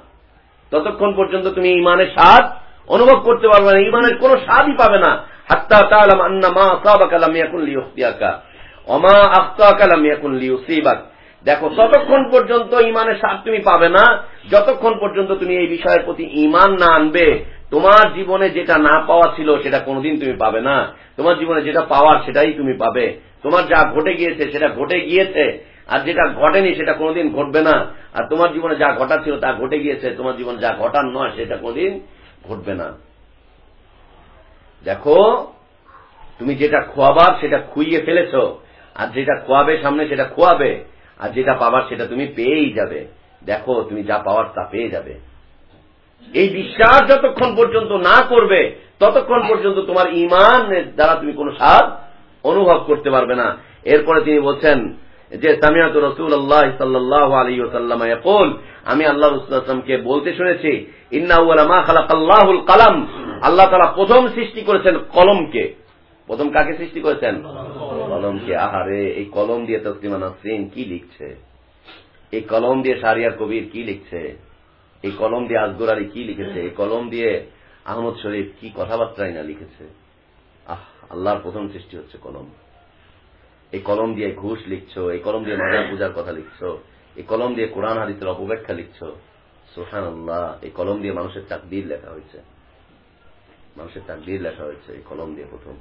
Speaker 1: ততক্ষণ পর্যন্ত তুমি ইমানের স্বাদ অনুভব করতে পারবে না ইমানের কোন স্বাদই পাবে না। হাত্তা তালাম আন্না মা আসাবা কালাম ইয়াকুন লিউসিয়াকা অমা আখতা কালাম ইয়াকুন লিউসিবাক। দেখো, ততক্ষণ পর্যন্ত ইমানের স্বাদ তুমি পাবে না, যতক্ষণ পর্যন্ত তুমি এই বিষয়ের প্রতি ইমান না আনবে, তোমার জীবনে যেটা না পাওয়া ছিল সেটা কোনোদিন তুমি পাবে না। তোমার জীবনে যেটা পাওয়ার সেটাই তুমি পাবে। তোমার যা ঘটে গিয়েছে সেটা ঘটে গিয়েছে, আর যেটা ঘটেনি সেটা কোনোদিন ঘটবে না। আর তোমার জীবনে যা ঘটা ছিল তা ঘটে গিয়েছে, তোমার জীবনে যা ঘটার নয় সেটা কোনোদিন ঘটবে না। দেখো, তুমি যেটা খোয়াবার সেটা খুইয়ে ফেলেছ, আর যেটা খোয়াবে সামনে সেটা খোয়াবে। আর যেটা পাবার সেটা তুমি পেয়েই যাবে। দেখো, তুমি যা পাওয়ার তা পেয়ে যাবে। এই বিশ্বাস যতক্ষণ পর্যন্ত না করবে, ততক্ষণ পর্যন্ত তোমার ইমানের দ্বারা তুমি কোনো স্বাদ অনুভব করতে পারবে না। এরপরে তিনি বলছেন যে, সামিয়াত রসুল আল্লাহ সাল্লাহ আলী ওসাল্লাম আমি আল্লাহ রসুলামকে বলতে শুনেছি ইন্নাউলামা খালাক আল্লাহুল কালাম। আল্লাহ তারা প্রথম সৃষ্টি করেছেন কলমকে। প্রথম কাকে সৃষ্টি করেছেন? কলমকে। আহারে, এই কলম দিয়ে তসলিমা নাসরিন কি লিখছে? এই কলম দিয়ে সারিয়ার কবির কি লিখছে? এই কলম দিয়ে আজগর আলী কি লিখেছে? এই কলম দিয়ে আহমদ শরীফ কি কথাবার্তাই না লিখেছে? আহ, আল্লাহর প্রথম সৃষ্টি হচ্ছে কলম। এই কলম দিয়ে ঘুষ লিখছো, এই কলম দিয়ে মাজার পূজার কথা লিখছো, এই কলম দিয়ে কোরআন হাদিসের অপব্যাখ্যা লিখছো। সোহান আল্লাহ এই কলম দিয়ে মানুষের তাকদির লেখা হয়েছে। মানুষের তাকদির লেখা হয়েছে এই কলম দিয়ে প্রথম।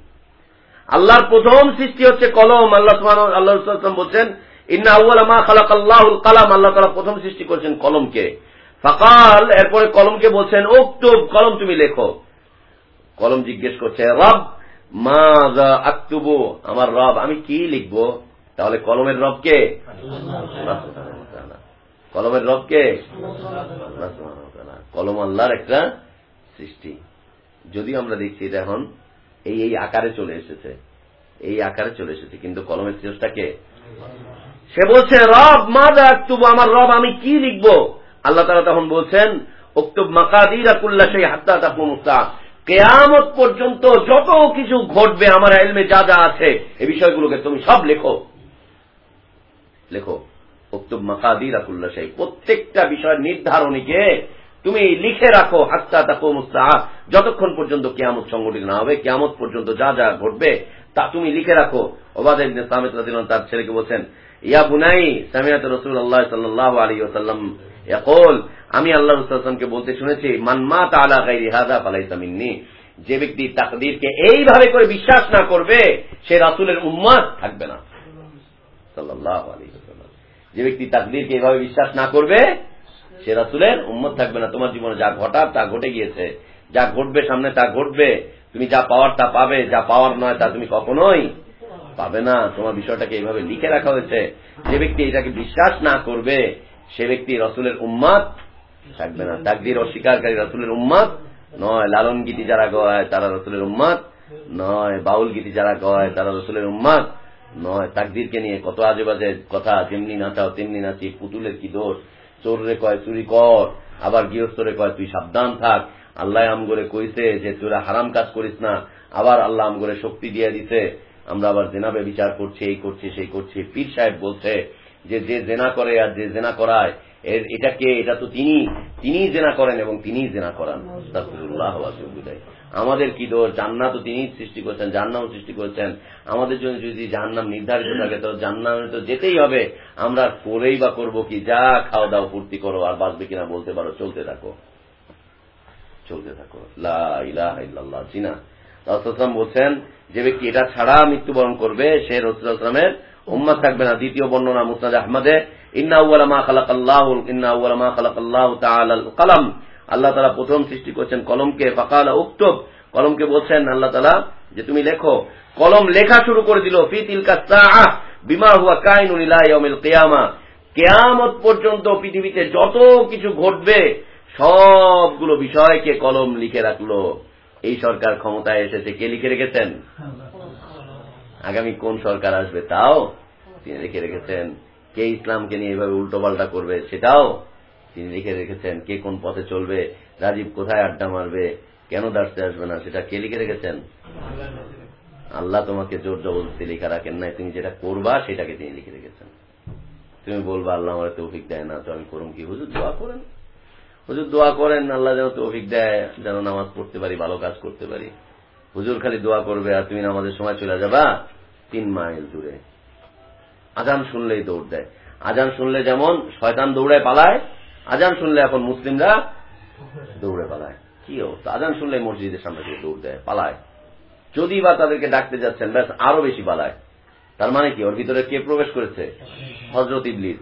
Speaker 1: আল্লাহর প্রথম সৃষ্টি হচ্ছে কলম। আল্লাহ আল্লাহ বলছেন, ইন্না আউ্ল মা খালাক আল্লাহুল কালাম। আল্লাহ তালা প্রথম সৃষ্টি করেছেন কলমকে। ফাকাল, এরপরে কলমকে বলছেন ওক্তুব কলম তুমি লেখো। কলম জিজ্ঞেস করছে, রব মা আক্তুবু? আমার রব, আমি কি লিখব? তাহলে কলমের রব কে? কলমের রব কে? কলম আল্লাহর একটা সৃষ্টি। যদিও আমরা দেখছি এটা এখন এই এই আকারে চলে এসেছে। এই আকারে চলে এসেছে। কিন্তু কলমের সৃষ্টা সে বলছে, রব মা আক্তুবু, আমার রব, আমি কি লিখব? আল্লাহ তালা তখন বলছেন, উক্তুব মাকাদির আকুল্লা সেই হাত্তা তাকুমুস্তা কেয়ামত পর্যন্ত যত কিছু ঘটবে, আমার এলমে যা যা আছে এই বিষয়গুলোকে তুমি সব লেখো। লেখো, উক্তুব মাকাদির আকুল্লা সেই প্রত্যেকটা বিষয়ের নির্ধারণীকে তুমি লিখে রাখো, হাত্তা তাকুমুস্তা যতক্ষণ পর্যন্ত কেয়ামত সংগঠিত না হবে, কেয়ামত পর্যন্ত যা যা ঘটবে, তা তুমি লিখে রাখো। ওবাদ সামেত তার ছেলেকে বলছেন, ইয়া বুনাই, সামিয়াত রসুল আল্লাহ সাল্লাহ আলী ওসাল্লাম ইয়াকুল, আমি আল্লাহ রসুলকে বলতে শুনেছি মানমা তালা গাইরি হাদা ফালাইসামিন্নি যে ব্যক্তি তাকদিরকে এইভাবে করে বিশ্বাস না করবে, সে রাসুলের উম্মাদ থাকবে না। সাল্লাহ আলী যে ব্যক্তি তাকদিরকে এইভাবে বিশ্বাস না করবে সে রাসুলের উম্মত থাকবে না। তোমার জীবনে যা ঘটার তা ঘটে গিয়েছে। যা ঘটবে সামনে তা ঘটবে। তুমি যা পাওয়ার তা পাবে। যা পাওয়ার নয় তা তুমি কখনোই পাবে না। তোমার বিষয়টাকে এইভাবে লিখে রাখা হয়েছে। যে ব্যক্তি এটাকে বিশ্বাস না করবে, সে ব্যক্তি রসুলের উম্মাদ থাকবে না। তাকদির অস্বীকারী রসুলের উম্মাদ নয়। লালন গীতি যারা গায় তারা রসুলের উম্মাদ নয়। বাউল গীতি যারা গয় তারা রসুলের উম্মাদ নয়। তাকদিরকে নিয়ে কত আজে বাজে কথা। যেমনি নাচাও, তেমনি নাচি। পুতুলের কি দোষ? চোররে কয় চুরি কর, আবার গৃহস্থরে কয় তুই সাবধান থাক। আল্লাহ আমগরে কইছে যে, তোরা হারাম কাজ করিস না। আবার আল্লাহ আমগরে শক্তি দিয়ে দিছে। আমরা আবার জেনাবে বিচার করছি, এই করছি, সেই করছি। পীর সাহেব বলছে যে যে জেনা করে আর যে জেনা করায়, এর এটা কে? এটা তো তিনি তিনিই জেনা করেন এবং তিনিই জেনা করান। আমাদের কি দোষ? জান্নাত তো তিনিই সৃষ্টি করেছেন জান্নাম সৃষ্টি করেছেন। আমাদের জন্য যদি জান্নাম নির্ধারিত থাকে তো জান্নামে তো যেতেই হবে। আমরা করেই বা করব কি? যা খাওয়া দাও, ফুর্তি করো, আর বাঁচবে কিনা বলতে পারো। চলতে থাকো। চলতে থাকো। লা ইলাহা জিনা। রাসূলুল্লাহ বলছেন, যে ব্যক্তি এটা ছাড়া মৃত্যুবরণ করবে, সে রসুলামের উম্মত থাকবে না। দ্বিতীয় বর্ণনা মুসনাদ আহমদে, ইন্না খালাকাল্লাহু, ইন্না আল কলম। আল্লাহ তাআলা প্রথম সৃষ্টি করেছেন কলমকে, ফাকালা উক্তব, কলমকে বলছেন আল্লাহ তাআলা যে তুমি লেখো। কলম লেখা শুরু করে দিল, ফি তিলকা সাআ বিমা হুয়া কাইনুন ইলা ইয়াউমিল কিয়ামা। কেয়ামত পর্যন্ত পৃথিবীতে যত কিছু ঘটবে, সবগুলো বিষয়কে কলম লিখে রাখল। এই সরকার ক্ষমতায় এসেছে, কে লিখে রেখেছেন? আগামী কোন সরকার আসবে তাও তিনি লিখে রেখেছেন। কে ইসলামকে নিয়ে এভাবে উল্টো পাল্টা করবে সেটাও তিনি লিখে রেখেছেন কে কোন পথে চলবে, রাজীব কোথায় আড্ডা মারবে, কেন দাঁড়তে আসবে না, সেটা কে লিখে রেখেছেন? আল্লাহ তোমাকে জোর জবরদস্তি লেখা রাখেন নাই, তুমি যেটা করবা সেটাকে তিনি লিখে রেখেছেন। তুমি বলবা, আল্লাহ আমার তৌফিক দেয় না, তো আমি করুম কি? হুজুর, দোয়া করেন। হুজুর, দোয়া করেন, আল্লাহ যেন তৌফিক দেয়, যেন নামাজ পড়তে পারি, ভালো কাজ করতে পারি। হুজুর খালি দোয়া করবে, আর তুমি নামাজের সময় চলে যাবা তিন মাইল দূরে। আজান শুনলেই দৌড় দেয়। আজান শুনলে যেমন শয়তান দৌড়ায় পালায় আজান শুনলে এখন মুসলিমরা দৌড়ে পালায়। কি অবস্থা? আজান শুনলে মসজিদের সামনে থেকে দৌড় দেয়, পালায়। যদি বা তাদেরকে ডাকতে যাচ্ছেন, ব্যাস, আরও বেশি পালায়। তার মানে কি? ওর ভিতরে কে প্রবেশ করেছে? হজরত ইবলিস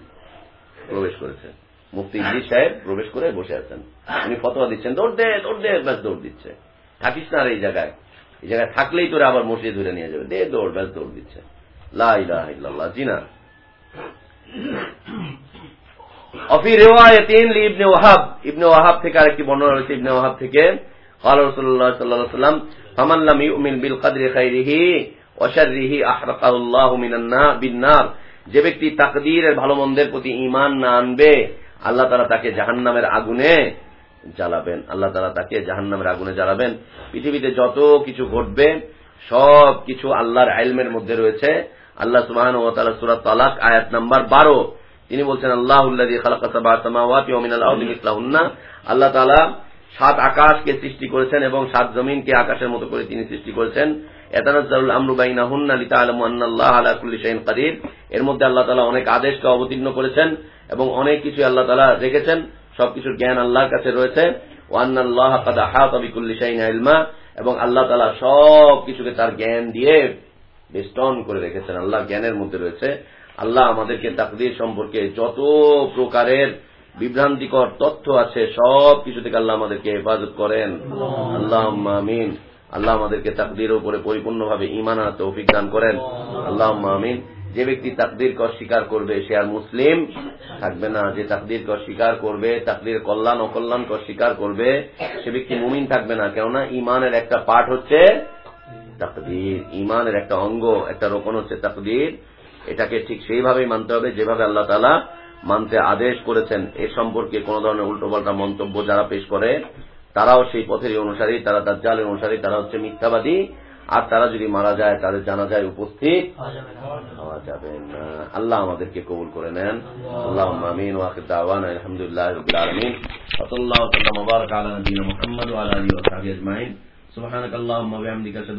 Speaker 1: প্রবেশ করেছে। মুফতি ইবলিস সাহেব প্রবেশ করে বসে আছেন। উনি ফতোয়া দিচ্ছেন, দৌড় দে দৌড় দে, ব্যাস, দৌড় দিচ্ছে। থাকিস না আর এই জায়গায়। এই জায়গায় থাকলেই তোরা আবার মসজিদ ধরে নিয়ে যাবে। দে, দৌড়, ব্যাস, দৌড় দিচ্ছে। লা ইলাহা ইল্লাল্লাহ, জিনা। অফি রেওয়ায়তিন লি ইবনে ওয়াহাব ইবনে ওয়াহাব থেকে আরেকটি বর্ণনা রয়েছে ইবনে ওয়াহাব থেকে قال رسول الله صلى الله عليه وسلم فمن لم يؤمن بالقدر خيره وشره احرقه الله من النار بالنار যে ব্যক্তি তাকদীরের ভালো মন্দের প্রতি ঈমান না আনবে আল্লাহ তাআলা তাকে জাহান্নামের আগুনে জ্বালাবেন আল্লাহ তাআলা তাকে জাহান্নামের আগুনে জ্বালাবেন পৃথিবীতে যত কিছু ঘটবে সব কিছু আল্লাহর আইলমের মধ্যে রয়েছে আল্লাহ সুবহানাহু ওয়া তাআলা সূরা তালাক আয়াত নাম্বার 12 তিনি বলছেন, আল্লাহ তাআলা সাত আকাশকে সৃষ্টি করেছেন এবং সাত জমিনকে আকাশের মতো করে তিনি সৃষ্টি করেছেন। এর মধ্যে আল্লাহ তাআলা অনেক আদেশকে অবতীর্ণ করেছেন এবং অনেক কিছু আল্লাহ তাআলা রেখেছেন। সবকিছুর জ্ঞান আল্লাহর কাছে রয়েছে। ওয়া আন্নাল্লাহ কাদ এবং আল্লাহ তাআলা সব কিছুকে তার জ্ঞান দিয়ে বেষ্টন করে রেখেছেন। আল্লাহ জ্ঞানের মধ্যে রয়েছে। আল্লাহ আমাদেরকে তাকদীর সম্পর্কে যত প্রকারের বিভ্রান্তিকর তথ্য আছে, সব কিছু থেকে আল্লাহ আমাদেরকে হেফাজত করেন। আল্লাহ আমিন। আল্লাহ আমাদেরকে তাকদির উপরে পরিপূর্ণভাবে ইমান আর তৌফিক করেন। আল্লাহ আমিন। যে ব্যক্তি তাকদিরকে অস্বীকার করবে, সে আর মুসলিম থাকবে না। যে তাকদিরকে অস্বীকার করবে তাকদির কল্যাণ, অকল্যাণকে অস্বীকার করবে, সে ব্যক্তি মুমিন থাকবে না। কেননা ইমানের একটা পাঠ হচ্ছে তাকদির। ইমানের একটা অঙ্গ, একটা রোপণ হচ্ছে তাকদির। এটাকে ঠিক সেইভাবেই মানতে হবে যেভাবে আল্লাহ তালা মানতে আদেশ করেছেন। এ সম্পর্কে কোন ধরনের উল্টোপাল্টা মন্তব্য যারা পেশ করে তারাও সেই পথেরই অনুসারী তারা দাজ্জালের অনুসারী তারা হচ্ছে মিথ্যাবাদী। আর তারা যদি মারা যায় তাদের জানা যায় উপস্থিত হওয়া যাবে না। আল্লাহ আমাদেরকে কবুল করে নেন। আল্লাহ আমিন ওয়াকিদ দাওয়ান আলহামদুলিল্লাহ আলমিন। মুবারক আলা মুহাম্মদ আলা আজমাইন।